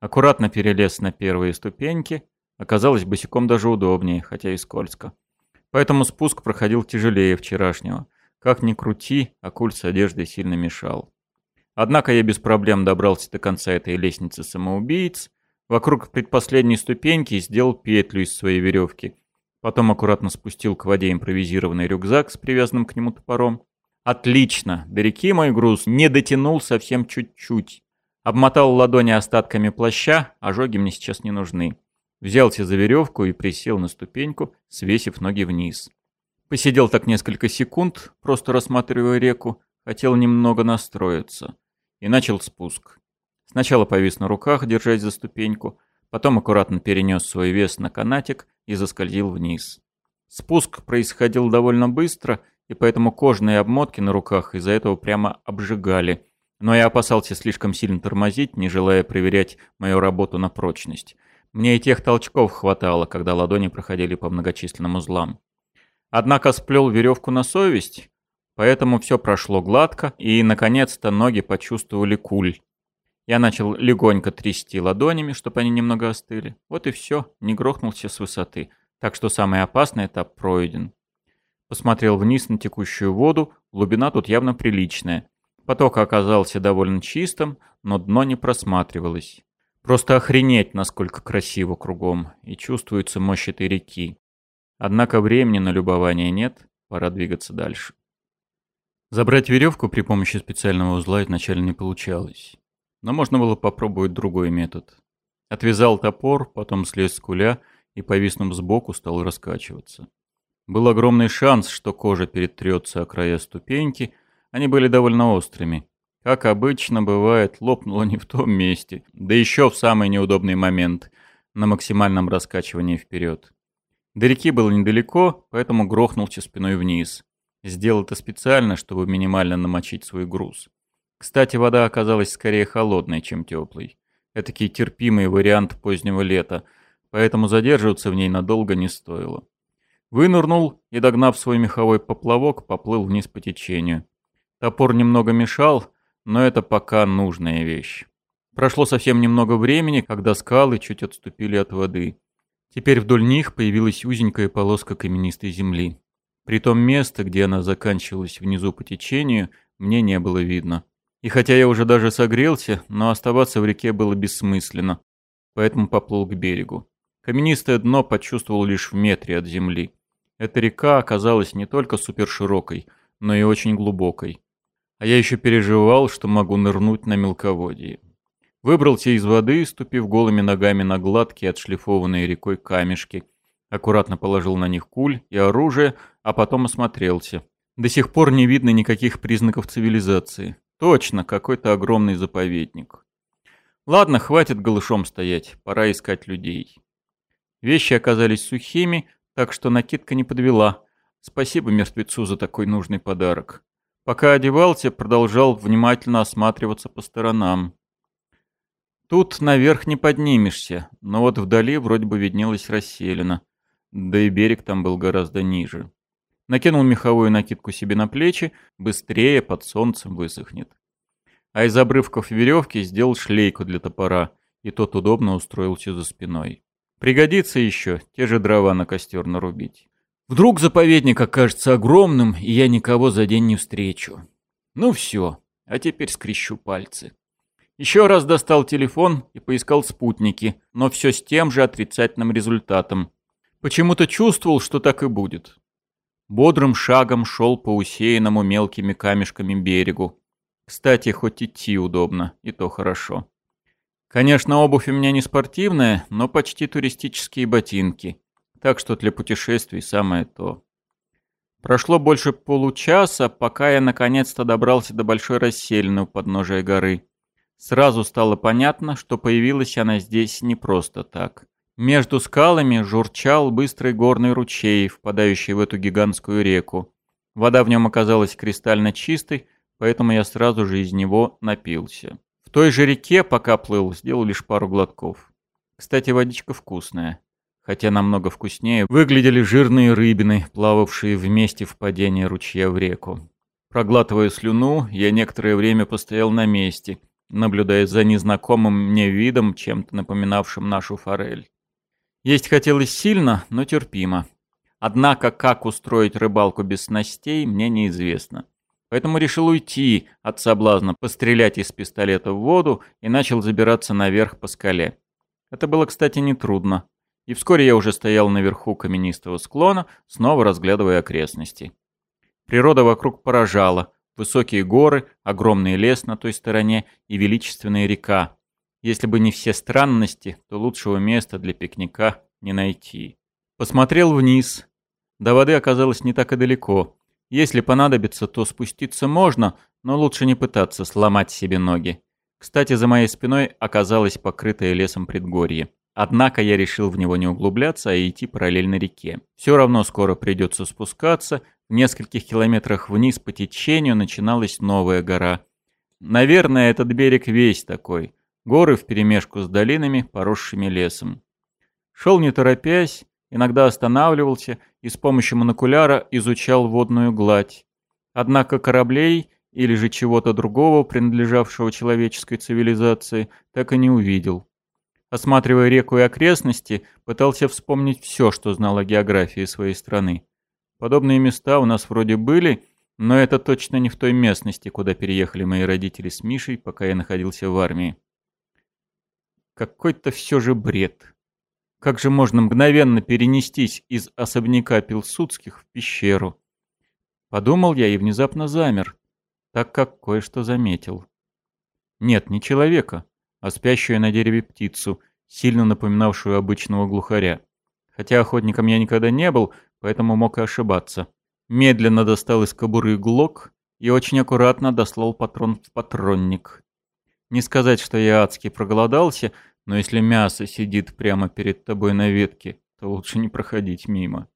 Аккуратно перелез на первые ступеньки. Оказалось, босиком даже удобнее, хотя и скользко. Поэтому спуск проходил тяжелее вчерашнего. Как ни крути, а куль с одеждой сильно мешал. Однако я без проблем добрался до конца этой лестницы самоубийц, Вокруг предпоследней ступеньки сделал петлю из своей веревки. Потом аккуратно спустил к воде импровизированный рюкзак с привязанным к нему топором. Отлично, до реки мой груз не дотянул совсем чуть-чуть. Обмотал ладони остатками плаща, ожоги мне сейчас не нужны. Взялся за веревку и присел на ступеньку, свесив ноги вниз. Посидел так несколько секунд, просто рассматривая реку, хотел немного настроиться. И начал спуск. Сначала повис на руках, держась за ступеньку, потом аккуратно перенес свой вес на канатик и заскользил вниз. Спуск происходил довольно быстро, и поэтому кожные обмотки на руках из-за этого прямо обжигали. Но я опасался слишком сильно тормозить, не желая проверять мою работу на прочность. Мне и тех толчков хватало, когда ладони проходили по многочисленным узлам. Однако сплел веревку на совесть, поэтому все прошло гладко, и, наконец-то, ноги почувствовали куль. Я начал легонько трясти ладонями, чтобы они немного остыли. Вот и все, не грохнулся с высоты. Так что самый опасный этап пройден. Посмотрел вниз на текущую воду, глубина тут явно приличная. Поток оказался довольно чистым, но дно не просматривалось. Просто охренеть, насколько красиво кругом, и чувствуется мощь этой реки. Однако времени на любование нет, пора двигаться дальше. Забрать веревку при помощи специального узла изначально не получалось. Но можно было попробовать другой метод. Отвязал топор, потом слез с куля и, повиснув сбоку, стал раскачиваться. Был огромный шанс, что кожа перетрется о края ступеньки, они были довольно острыми. Как обычно бывает, лопнуло не в том месте, да еще в самый неудобный момент, на максимальном раскачивании вперед. До реки было недалеко, поэтому грохнулся спиной вниз. Сделал это специально, чтобы минимально намочить свой груз. Кстати, вода оказалась скорее холодной, чем теплой. Этакий терпимый вариант позднего лета, поэтому задерживаться в ней надолго не стоило. Вынырнул и, догнав свой меховой поплавок, поплыл вниз по течению. Топор немного мешал, но это пока нужная вещь. Прошло совсем немного времени, когда скалы чуть отступили от воды. Теперь вдоль них появилась узенькая полоска каменистой земли. При том место, где она заканчивалась внизу по течению, мне не было видно. И хотя я уже даже согрелся, но оставаться в реке было бессмысленно, поэтому поплыл к берегу. Каменистое дно почувствовал лишь в метре от земли. Эта река оказалась не только суперширокой, но и очень глубокой. А я еще переживал, что могу нырнуть на мелководье. Выбрался из воды, ступив голыми ногами на гладкие, отшлифованные рекой камешки. Аккуратно положил на них куль и оружие, а потом осмотрелся. До сих пор не видно никаких признаков цивилизации. Точно, какой-то огромный заповедник. Ладно, хватит голышом стоять, пора искать людей. Вещи оказались сухими, так что накидка не подвела. Спасибо мертвецу за такой нужный подарок. Пока одевался, продолжал внимательно осматриваться по сторонам. Тут наверх не поднимешься, но вот вдали вроде бы виднелась расселена. Да и берег там был гораздо ниже. Накинул меховую накидку себе на плечи, быстрее под солнцем высохнет. А из обрывков веревки сделал шлейку для топора, и тот удобно устроился за спиной. Пригодится еще те же дрова на костер нарубить. Вдруг заповедник окажется огромным, и я никого за день не встречу. Ну все, а теперь скрещу пальцы. Еще раз достал телефон и поискал спутники, но все с тем же отрицательным результатом. Почему-то чувствовал, что так и будет. Бодрым шагом шел по усеянному мелкими камешками берегу. Кстати, хоть идти удобно, и то хорошо. Конечно, обувь у меня не спортивная, но почти туристические ботинки. Так что для путешествий самое то. Прошло больше получаса, пока я наконец-то добрался до большой расселины у подножия горы. Сразу стало понятно, что появилась она здесь не просто так. Между скалами журчал быстрый горный ручей, впадающий в эту гигантскую реку. Вода в нем оказалась кристально чистой, поэтому я сразу же из него напился. В той же реке, пока плыл, сделал лишь пару глотков. Кстати, водичка вкусная. Хотя намного вкуснее выглядели жирные рыбины, плававшие вместе в падении ручья в реку. Проглатывая слюну, я некоторое время постоял на месте – наблюдая за незнакомым мне видом, чем-то напоминавшим нашу форель. Есть хотелось сильно, но терпимо. Однако, как устроить рыбалку без снастей, мне неизвестно. Поэтому решил уйти от соблазна пострелять из пистолета в воду и начал забираться наверх по скале. Это было, кстати, нетрудно. И вскоре я уже стоял наверху каменистого склона, снова разглядывая окрестности. Природа вокруг поражала – Высокие горы, огромный лес на той стороне и величественная река. Если бы не все странности, то лучшего места для пикника не найти. Посмотрел вниз. До воды оказалось не так и далеко. Если понадобится, то спуститься можно, но лучше не пытаться сломать себе ноги. Кстати, за моей спиной оказалось покрытое лесом предгорье. Однако я решил в него не углубляться, а идти параллельно реке. Все равно скоро придется спускаться, в нескольких километрах вниз по течению начиналась новая гора. Наверное, этот берег весь такой. Горы вперемешку с долинами, поросшими лесом. Шел не торопясь, иногда останавливался и с помощью монокуляра изучал водную гладь. Однако кораблей или же чего-то другого, принадлежавшего человеческой цивилизации, так и не увидел. Осматривая реку и окрестности, пытался вспомнить все, что знал о географии своей страны. Подобные места у нас вроде были, но это точно не в той местности, куда переехали мои родители с Мишей, пока я находился в армии. Какой-то все же бред. Как же можно мгновенно перенестись из особняка Пилсудских в пещеру? Подумал я и внезапно замер, так как кое-что заметил. Нет, не человека, а спящую на дереве птицу, сильно напоминавшую обычного глухаря. Хотя охотником я никогда не был, поэтому мог и ошибаться. Медленно достал из кобуры глок и очень аккуратно дослал патрон в патронник. Не сказать, что я адски проголодался, но если мясо сидит прямо перед тобой на ветке, то лучше не проходить мимо.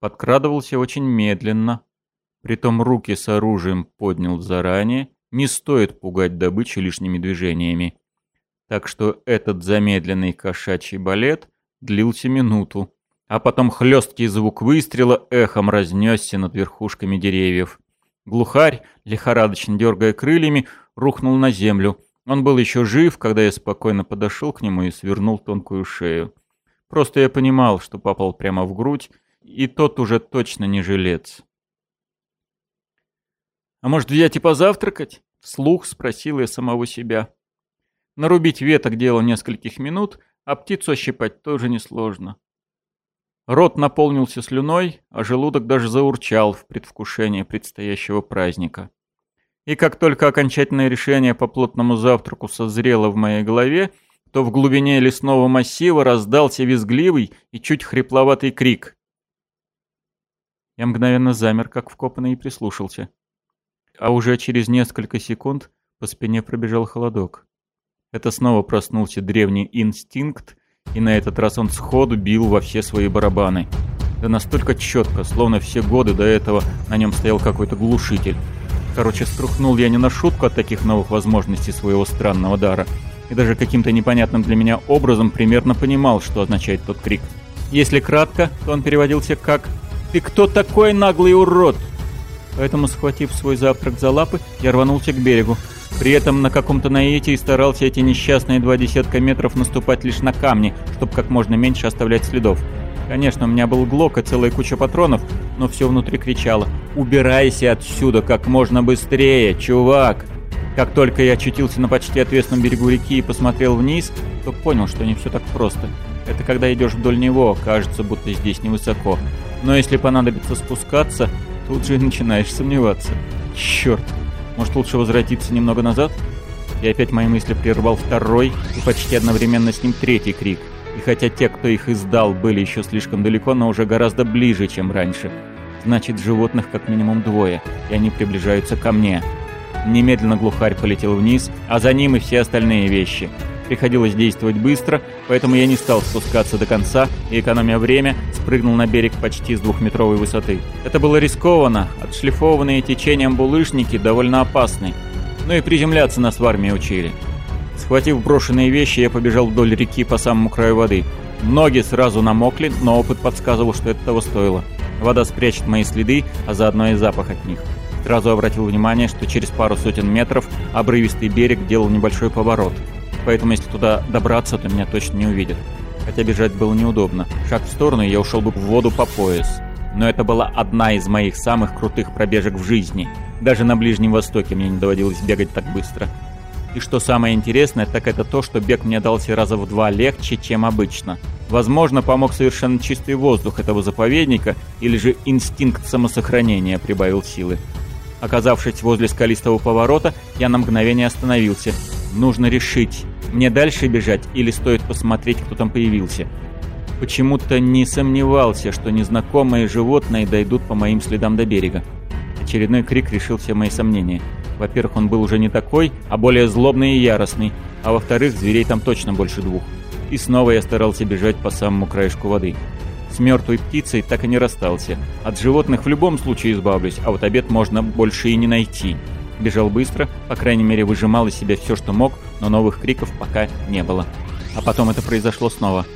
Подкрадывался очень медленно. Притом руки с оружием поднял заранее. Не стоит пугать добычу лишними движениями. Так что этот замедленный кошачий балет длился минуту а потом хлесткий звук выстрела эхом разнесся над верхушками деревьев. Глухарь, лихорадочно дергая крыльями, рухнул на землю. Он был еще жив, когда я спокойно подошел к нему и свернул тонкую шею. Просто я понимал, что попал прямо в грудь, и тот уже точно не жилец. «А может, взять и позавтракать?» — вслух спросил я самого себя. Нарубить веток дело нескольких минут, а птицу ощипать тоже несложно. Рот наполнился слюной, а желудок даже заурчал в предвкушении предстоящего праздника. И как только окончательное решение по плотному завтраку созрело в моей голове, то в глубине лесного массива раздался визгливый и чуть хрипловатый крик. Я мгновенно замер, как вкопанный, и прислушался. А уже через несколько секунд по спине пробежал холодок. Это снова проснулся древний инстинкт, и на этот раз он сходу бил во все свои барабаны. Да настолько четко, словно все годы до этого на нем стоял какой-то глушитель. Короче, струхнул я не на шутку от таких новых возможностей своего странного дара. И даже каким-то непонятным для меня образом примерно понимал, что означает тот крик. Если кратко, то он переводился как «Ты кто такой наглый урод?» Поэтому, схватив свой завтрак за лапы, я рванулся к берегу. При этом на каком-то наитии старался эти несчастные два десятка метров наступать лишь на камни, чтобы как можно меньше оставлять следов. Конечно, у меня был глок и целая куча патронов, но все внутри кричало «Убирайся отсюда как можно быстрее, чувак!» Как только я очутился на почти отвесном берегу реки и посмотрел вниз, то понял, что не все так просто. Это когда идешь вдоль него, кажется, будто здесь невысоко. Но если понадобится спускаться, тут же и начинаешь сомневаться. Черт, может, лучше возвратиться немного назад? И опять мои мысли прервал второй и почти одновременно с ним третий крик. И хотя те, кто их издал, были еще слишком далеко, но уже гораздо ближе, чем раньше. Значит, животных как минимум двое, и они приближаются ко мне. Немедленно глухарь полетел вниз, а за ним и все остальные вещи. Приходилось действовать быстро, поэтому я не стал спускаться до конца и, экономя время, спрыгнул на берег почти с двухметровой высоты. Это было рискованно, отшлифованные течением булыжники довольно опасны. Ну и приземляться нас в армии учили. Схватив брошенные вещи, я побежал вдоль реки по самому краю воды. Ноги сразу намокли, но опыт подсказывал, что это того стоило. Вода спрячет мои следы, а заодно и запах от них. Сразу обратил внимание, что через пару сотен метров обрывистый берег делал небольшой поворот – поэтому если туда добраться, то меня точно не увидят. Хотя бежать было неудобно. Шаг в сторону, и я ушел бы в воду по пояс. Но это была одна из моих самых крутых пробежек в жизни. Даже на Ближнем Востоке мне не доводилось бегать так быстро. И что самое интересное, так это то, что бег мне дался раза в два легче, чем обычно. Возможно, помог совершенно чистый воздух этого заповедника, или же инстинкт самосохранения прибавил силы. Оказавшись возле скалистого поворота, я на мгновение остановился. Нужно решить, мне дальше бежать или стоит посмотреть, кто там появился. Почему-то не сомневался, что незнакомые животные дойдут по моим следам до берега. Очередной крик решил все мои сомнения. Во-первых, он был уже не такой, а более злобный и яростный. А во-вторых, зверей там точно больше двух. И снова я старался бежать по самому краешку воды. С мертвой птицей так и не расстался. От животных в любом случае избавлюсь, а вот обед можно больше и не найти. Бежал быстро, по крайней мере выжимал из себя все, что мог, но новых криков пока не было. А потом это произошло снова.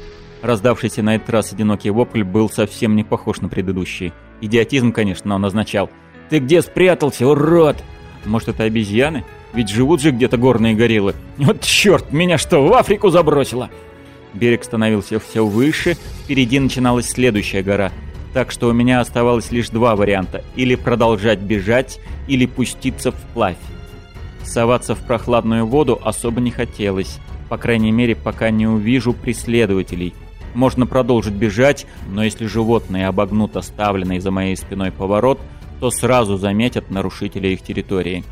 Раздавшийся на этот раз одинокий вопль был совсем не похож на предыдущий. Идиотизм, конечно, он означал. «Ты где спрятался, урод?» Может, это обезьяны? Ведь живут же где-то горные гориллы. Вот черт, меня что, в Африку забросило? Берег становился все выше, впереди начиналась следующая гора – так что у меня оставалось лишь два варианта – или продолжать бежать, или пуститься вплавь. Соваться в прохладную воду особо не хотелось, по крайней мере, пока не увижу преследователей. Можно продолжить бежать, но если животные обогнут оставленный за моей спиной поворот, то сразу заметят нарушителя их территории.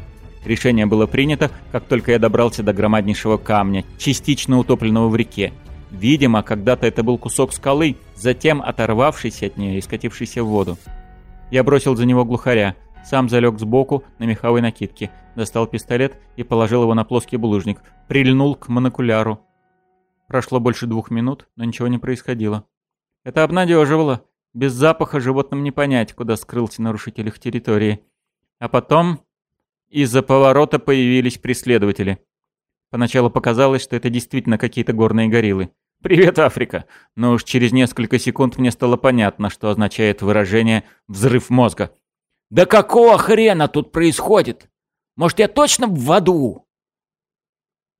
Решение было принято, как только я добрался до громаднейшего камня, частично утопленного в реке. Видимо, когда-то это был кусок скалы, затем оторвавшийся от нее и скатившийся в воду. Я бросил за него глухаря, сам залег сбоку на меховой накидке, достал пистолет и положил его на плоский булыжник, прильнул к монокуляру. Прошло больше двух минут, но ничего не происходило. Это обнадеживало. Без запаха животным не понять, куда скрылся нарушитель их территории. А потом из-за поворота появились преследователи. Поначалу показалось, что это действительно какие-то горные гориллы. «Привет, Африка!» Но уж через несколько секунд мне стало понятно, что означает выражение «взрыв мозга». Да какого хрена тут происходит? Может, я точно в аду?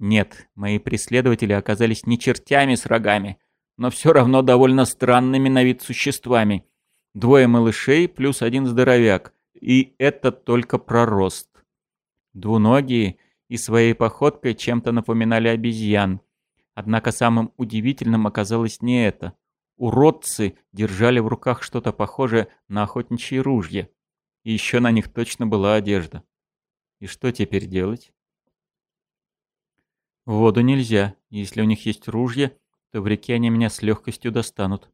Нет, мои преследователи оказались не чертями с рогами, но все равно довольно странными на вид существами. Двое малышей плюс один здоровяк, и это только про рост. Двуногие и своей походкой чем-то напоминали обезьян. Однако самым удивительным оказалось не это. Уродцы держали в руках что-то похожее на охотничьи ружья. И еще на них точно была одежда. И что теперь делать? В воду нельзя. Если у них есть ружья, то в реке они меня с легкостью достанут.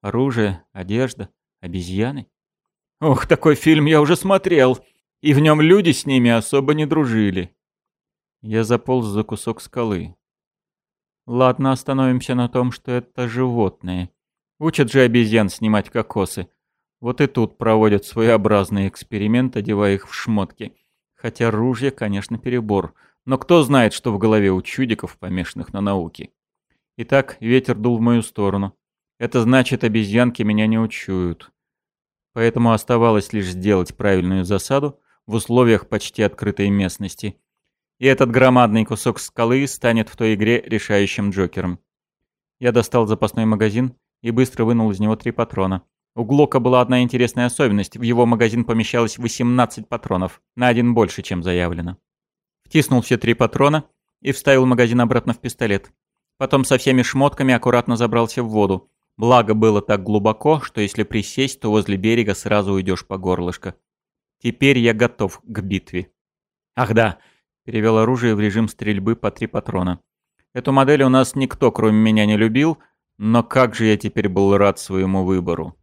Оружие, одежда, обезьяны. Ох, такой фильм я уже смотрел, и в нем люди с ними особо не дружили. Я заполз за кусок скалы. Ладно, остановимся на том, что это животные. Учат же обезьян снимать кокосы. Вот и тут проводят своеобразный эксперимент, одевая их в шмотки. Хотя ружья, конечно, перебор. Но кто знает, что в голове у чудиков, помешанных на науке. Итак, ветер дул в мою сторону. Это значит, обезьянки меня не учуют. Поэтому оставалось лишь сделать правильную засаду в условиях почти открытой местности. И этот громадный кусок скалы станет в той игре решающим Джокером. Я достал запасной магазин и быстро вынул из него три патрона. У Глока была одна интересная особенность. В его магазин помещалось 18 патронов, на один больше, чем заявлено. Втиснул все три патрона и вставил магазин обратно в пистолет. Потом со всеми шмотками аккуратно забрался в воду. Благо было так глубоко, что если присесть, то возле берега сразу уйдешь по горлышко. Теперь я готов к битве. Ах да, перевел оружие в режим стрельбы по три патрона. Эту модель у нас никто, кроме меня, не любил, но как же я теперь был рад своему выбору.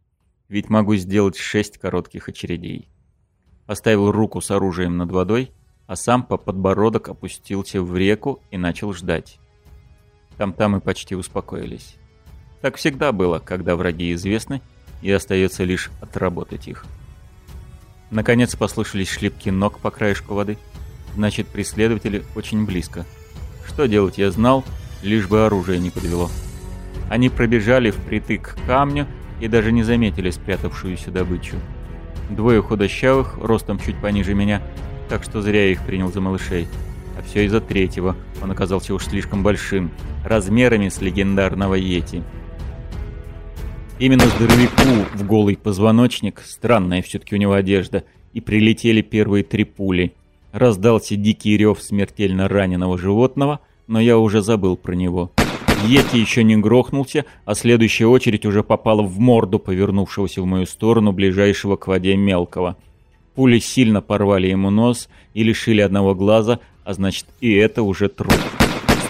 Ведь могу сделать шесть коротких очередей. Поставил руку с оружием над водой, а сам по подбородок опустился в реку и начал ждать. Там-там и почти успокоились. Так всегда было, когда враги известны, и остается лишь отработать их. Наконец послышались шлепки ног по краешку воды. Значит, преследователи очень близко. Что делать я знал, лишь бы оружие не подвело. Они пробежали впритык к камню и даже не заметили спрятавшуюся добычу. Двое худощавых, ростом чуть пониже меня, так что зря я их принял за малышей. А все из-за третьего, он оказался уж слишком большим, размерами с легендарного Йети. Именно здоровяку в голый позвоночник, странная все-таки у него одежда, и прилетели первые три пули. Раздался дикий рев смертельно раненого животного, но я уже забыл про него. Йети еще не грохнулся, а следующая очередь уже попала в морду повернувшегося в мою сторону ближайшего к воде мелкого. Пули сильно порвали ему нос и лишили одного глаза, а значит и это уже труп.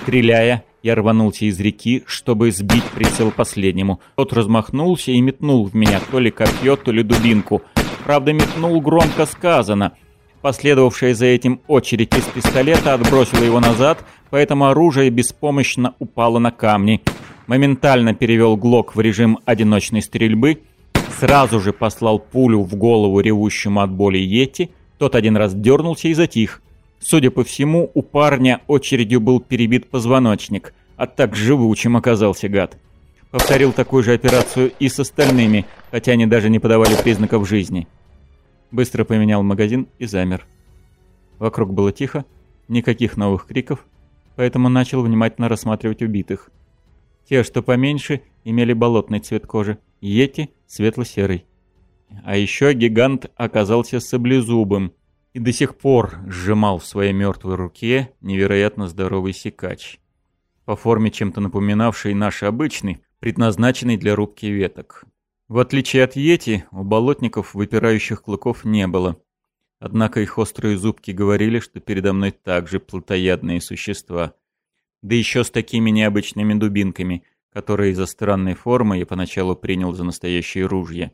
Стреляя, я рванулся из реки, чтобы сбить прицел последнему. Тот размахнулся и метнул в меня то ли копье, то ли дубинку. Правда, метнул громко сказано. Последовавшая за этим очередь из пистолета отбросила его назад, поэтому оружие беспомощно упало на камни. Моментально перевел Глок в режим одиночной стрельбы, сразу же послал пулю в голову ревущему от боли Йети, тот один раз дернулся и затих. Судя по всему, у парня очередью был перебит позвоночник, а так живучим оказался гад. Повторил такую же операцию и с остальными, хотя они даже не подавали признаков жизни. Быстро поменял магазин и замер. Вокруг было тихо, никаких новых криков, поэтому начал внимательно рассматривать убитых. Те, что поменьше, имели болотный цвет кожи, Йети — светло-серый. А еще гигант оказался саблезубым — и до сих пор сжимал в своей мертвой руке невероятно здоровый секач, по форме чем-то напоминавший наш обычный, предназначенный для рубки веток. В отличие от йети, у болотников выпирающих клыков не было. Однако их острые зубки говорили, что передо мной также плотоядные существа. Да еще с такими необычными дубинками, которые из-за странной формы я поначалу принял за настоящие ружья.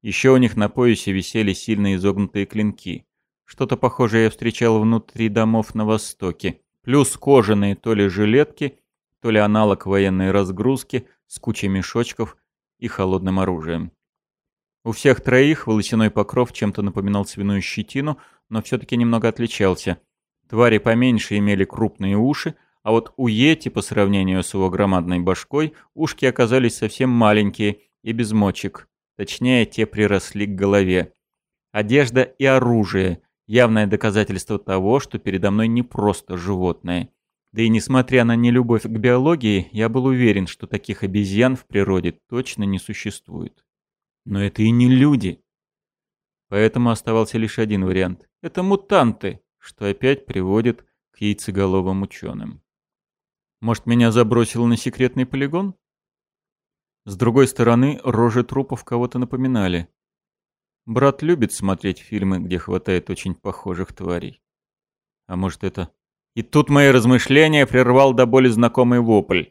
Еще у них на поясе висели сильно изогнутые клинки. Что-то похожее я встречал внутри домов на Востоке. Плюс кожаные то ли жилетки, то ли аналог военной разгрузки с кучей мешочков и холодным оружием. У всех троих волосяной покров чем-то напоминал свиную щетину, но все-таки немного отличался. Твари поменьше имели крупные уши, а вот у Йети, по сравнению с его громадной башкой, ушки оказались совсем маленькие и без мочек. Точнее, те приросли к голове. Одежда и оружие – явное доказательство того, что передо мной не просто животное. Да и несмотря на нелюбовь к биологии, я был уверен, что таких обезьян в природе точно не существует. Но это и не люди. Поэтому оставался лишь один вариант. Это мутанты, что опять приводит к яйцеголовым ученым. Может, меня забросило на секретный полигон? С другой стороны, рожи трупов кого-то напоминали. Брат любит смотреть фильмы, где хватает очень похожих тварей. А может это... И тут мои размышления прервал до боли знакомый вопль.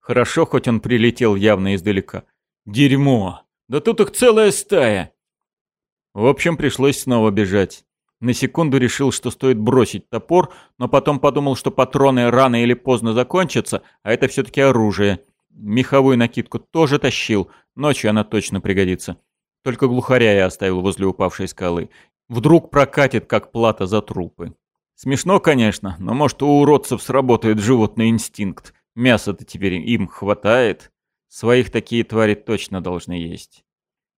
Хорошо, хоть он прилетел явно издалека. Дерьмо! Да тут их целая стая! В общем, пришлось снова бежать. На секунду решил, что стоит бросить топор, но потом подумал, что патроны рано или поздно закончатся, а это все-таки оружие. Меховую накидку тоже тащил, ночью она точно пригодится. Только глухаря я оставил возле упавшей скалы. Вдруг прокатит, как плата за трупы. Смешно, конечно, но может у уродцев сработает животный инстинкт. Мяса-то теперь им хватает. Своих такие твари точно должны есть.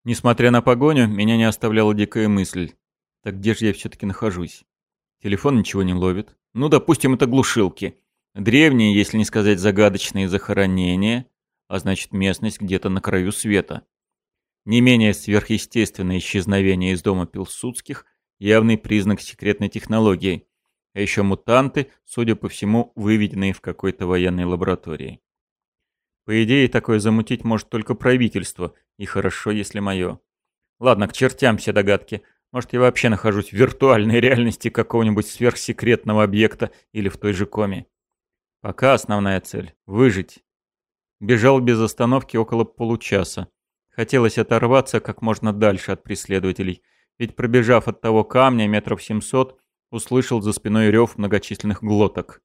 Несмотря на погоню, меня не оставляла дикая мысль. Так где же я все-таки нахожусь? Телефон ничего не ловит. Ну, допустим, это глушилки. Древние, если не сказать загадочные захоронения, а значит местность где-то на краю света. Не менее сверхъестественное исчезновение из дома Пилсудских – явный признак секретной технологии. А еще мутанты, судя по всему, выведенные в какой-то военной лаборатории. По идее, такое замутить может только правительство, и хорошо, если мое. Ладно, к чертям все догадки. Может, я вообще нахожусь в виртуальной реальности какого-нибудь сверхсекретного объекта или в той же коме. Пока основная цель – выжить. Бежал без остановки около получаса. Хотелось оторваться как можно дальше от преследователей, ведь пробежав от того камня метров семьсот, услышал за спиной рев многочисленных глоток.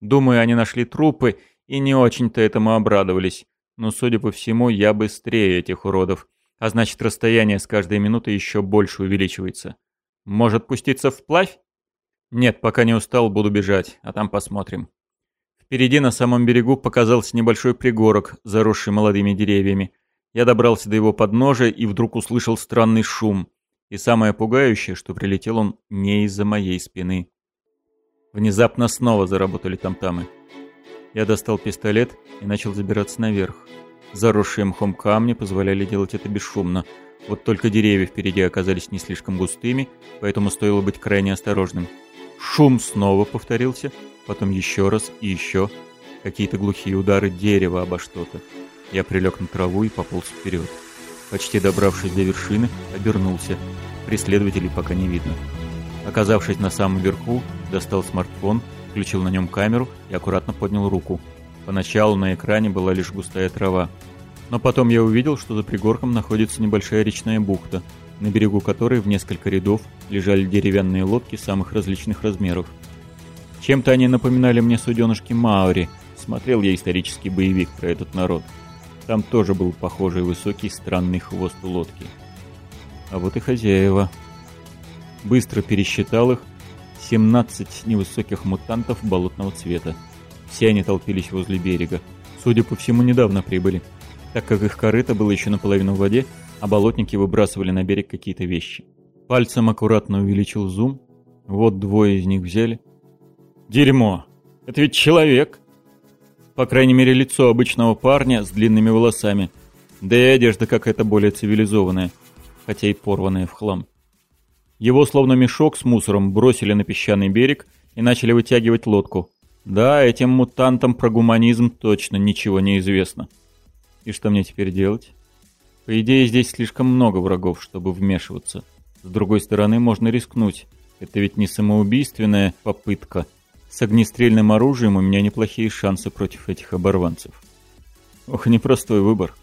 Думаю, они нашли трупы и не очень-то этому обрадовались, но, судя по всему, я быстрее этих уродов, а значит расстояние с каждой минутой еще больше увеличивается. Может пуститься вплавь? Нет, пока не устал, буду бежать, а там посмотрим. Впереди на самом берегу показался небольшой пригорок, заросший молодыми деревьями. Я добрался до его подножия и вдруг услышал странный шум. И самое пугающее, что прилетел он не из-за моей спины. Внезапно снова заработали там-тамы. Я достал пистолет и начал забираться наверх. Заросшие мхом камни позволяли делать это бесшумно. Вот только деревья впереди оказались не слишком густыми, поэтому стоило быть крайне осторожным. Шум снова повторился, потом еще раз и еще. Какие-то глухие удары дерева обо что-то. Я прилег на траву и пополз вперед. Почти добравшись до вершины, обернулся. Преследователей пока не видно. Оказавшись на самом верху, достал смартфон, включил на нем камеру и аккуратно поднял руку. Поначалу на экране была лишь густая трава. Но потом я увидел, что за пригорком находится небольшая речная бухта, на берегу которой в несколько рядов лежали деревянные лодки самых различных размеров. Чем-то они напоминали мне суденышки Маори. Смотрел я исторический боевик про этот народ. Там тоже был похожий высокий странный хвост у лодки. А вот и хозяева. Быстро пересчитал их. 17 невысоких мутантов болотного цвета. Все они толпились возле берега. Судя по всему, недавно прибыли, так как их корыто было еще наполовину в воде, а болотники выбрасывали на берег какие-то вещи. Пальцем аккуратно увеличил зум. Вот двое из них взяли. Дерьмо! Это ведь человек! По крайней мере, лицо обычного парня с длинными волосами. Да и одежда какая-то более цивилизованная, хотя и порванная в хлам. Его словно мешок с мусором бросили на песчаный берег и начали вытягивать лодку. Да, этим мутантам про гуманизм точно ничего не известно. И что мне теперь делать? По идее, здесь слишком много врагов, чтобы вмешиваться. С другой стороны, можно рискнуть. Это ведь не самоубийственная попытка, с огнестрельным оружием у меня неплохие шансы против этих оборванцев. Ох, непростой выбор.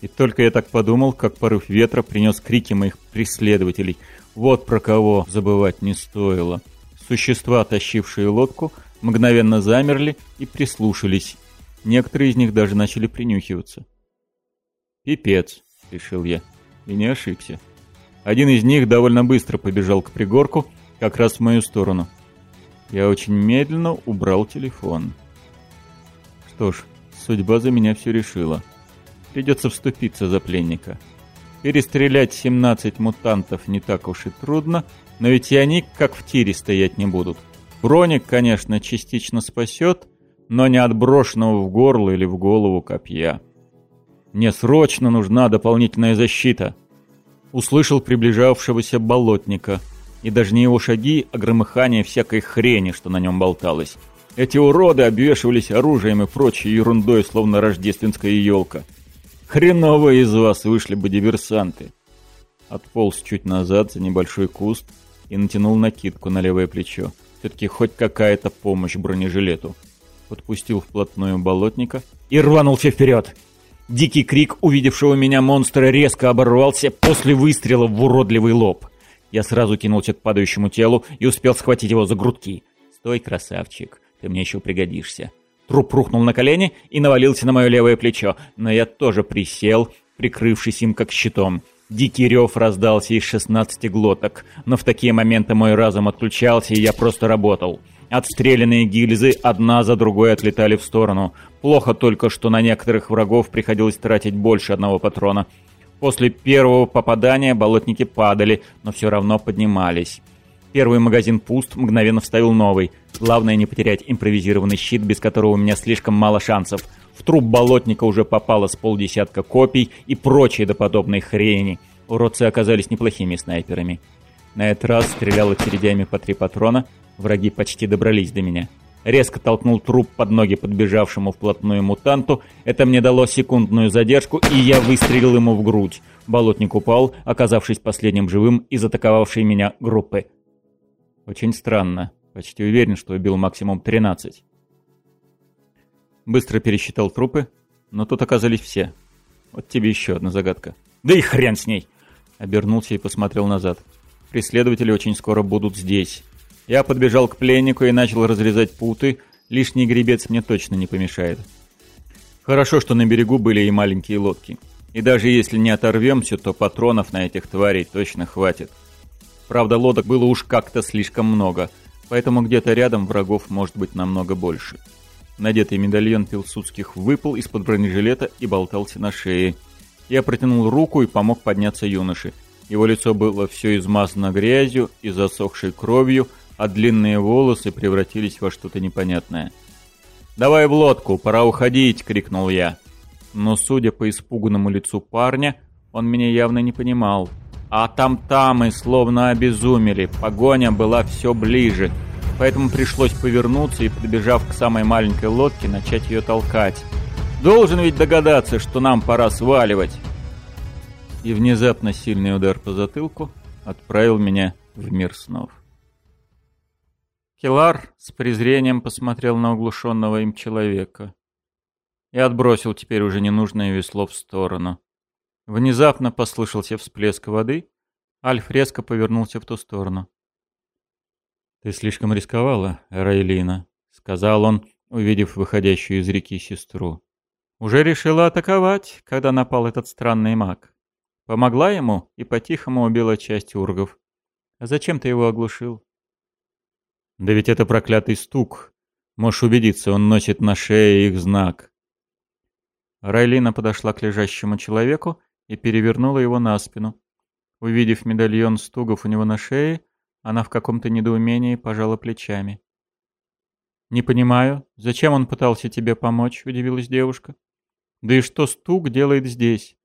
И только я так подумал, как порыв ветра принес крики моих преследователей. Вот про кого забывать не стоило. Существа, тащившие лодку, мгновенно замерли и прислушались. Некоторые из них даже начали принюхиваться. «Пипец», — решил я, и не ошибся. Один из них довольно быстро побежал к пригорку, как раз в мою сторону — я очень медленно убрал телефон. Что ж, судьба за меня все решила. Придется вступиться за пленника. Перестрелять 17 мутантов не так уж и трудно, но ведь и они как в тире стоять не будут. Броник, конечно, частично спасет, но не от брошенного в горло или в голову копья. Мне срочно нужна дополнительная защита. Услышал приближавшегося болотника. И даже не его шаги, а громыхание всякой хрени, что на нем болталось. Эти уроды обвешивались оружием и прочей ерундой, словно рождественская елка. Хреново из вас вышли бы диверсанты. Отполз чуть назад за небольшой куст и натянул накидку на левое плечо. Все-таки хоть какая-то помощь бронежилету. Подпустил вплотную болотника и рванулся вперед. Дикий крик увидевшего меня монстра резко оборвался после выстрела в уродливый лоб. Я сразу кинулся к падающему телу и успел схватить его за грудки. «Стой, красавчик, ты мне еще пригодишься». Труп рухнул на колени и навалился на мое левое плечо, но я тоже присел, прикрывшись им как щитом. Дикий рев раздался из шестнадцати глоток, но в такие моменты мой разум отключался, и я просто работал. Отстрелянные гильзы одна за другой отлетали в сторону. Плохо только, что на некоторых врагов приходилось тратить больше одного патрона. После первого попадания болотники падали, но все равно поднимались. Первый магазин пуст, мгновенно вставил новый. Главное не потерять импровизированный щит, без которого у меня слишком мало шансов. В труп болотника уже попало с полдесятка копий и прочей доподобной хрени. Уродцы оказались неплохими снайперами. На этот раз стрелял очередями по три патрона, враги почти добрались до меня. Резко толкнул труп под ноги подбежавшему вплотную мутанту. Это мне дало секундную задержку, и я выстрелил ему в грудь. Болотник упал, оказавшись последним живым из атаковавшей меня группы. Очень странно. Почти уверен, что убил максимум 13. Быстро пересчитал трупы, но тут оказались все. Вот тебе еще одна загадка. Да и хрен с ней! Обернулся и посмотрел назад. Преследователи очень скоро будут здесь. Я подбежал к пленнику и начал разрезать путы. Лишний гребец мне точно не помешает. Хорошо, что на берегу были и маленькие лодки. И даже если не оторвемся, то патронов на этих тварей точно хватит. Правда, лодок было уж как-то слишком много, поэтому где-то рядом врагов может быть намного больше. Надетый медальон пилсудских выпал из-под бронежилета и болтался на шее. Я протянул руку и помог подняться юноше. Его лицо было все измазано грязью и засохшей кровью, а длинные волосы превратились во что-то непонятное. «Давай в лодку, пора уходить!» — крикнул я. Но, судя по испуганному лицу парня, он меня явно не понимал. А там-тамы словно обезумели, погоня была все ближе, поэтому пришлось повернуться и, подбежав к самой маленькой лодке, начать ее толкать. Должен ведь догадаться, что нам пора сваливать. И внезапно сильный удар по затылку отправил меня в мир снов. Келар с презрением посмотрел на углушенного им человека и отбросил теперь уже ненужное весло в сторону. Внезапно послышался всплеск воды. Альф резко повернулся в ту сторону. «Ты слишком рисковала, Райлина», — сказал он, увидев выходящую из реки сестру. «Уже решила атаковать, когда напал этот странный маг. Помогла ему и по-тихому убила часть ургов. А зачем ты его оглушил?» «Да ведь это проклятый стук. Можешь убедиться, он носит на шее их знак». Райлина подошла к лежащему человеку и перевернула его на спину. Увидев медальон стугов у него на шее, она в каком-то недоумении пожала плечами. «Не понимаю, зачем он пытался тебе помочь?» — удивилась девушка. «Да и что стук делает здесь?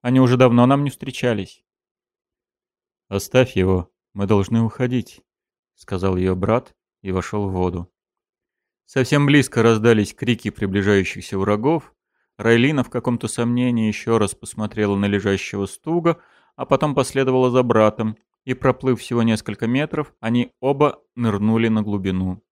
Они уже давно нам не встречались». «Оставь его, мы должны уходить», — сказал ее брат и вошел в воду. Совсем близко раздались крики приближающихся врагов, Райлина в каком-то сомнении еще раз посмотрела на лежащего стуга, а потом последовала за братом, и, проплыв всего несколько метров, они оба нырнули на глубину.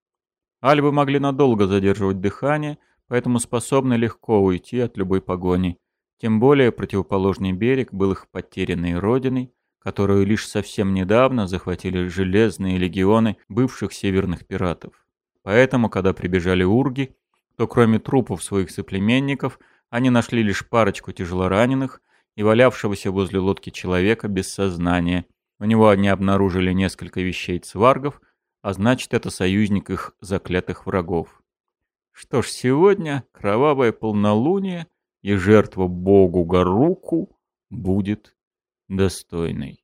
Альбы могли надолго задерживать дыхание, поэтому способны легко уйти от любой погони. Тем более противоположный берег был их потерянной родиной, которую лишь совсем недавно захватили железные легионы бывших северных пиратов. Поэтому, когда прибежали урги, то кроме трупов своих соплеменников – они нашли лишь парочку тяжелораненых и валявшегося возле лодки человека без сознания. У него они обнаружили несколько вещей цваргов, а значит, это союзник их заклятых врагов. Что ж, сегодня кровавое полнолуние и жертва богу Гаруку будет достойный.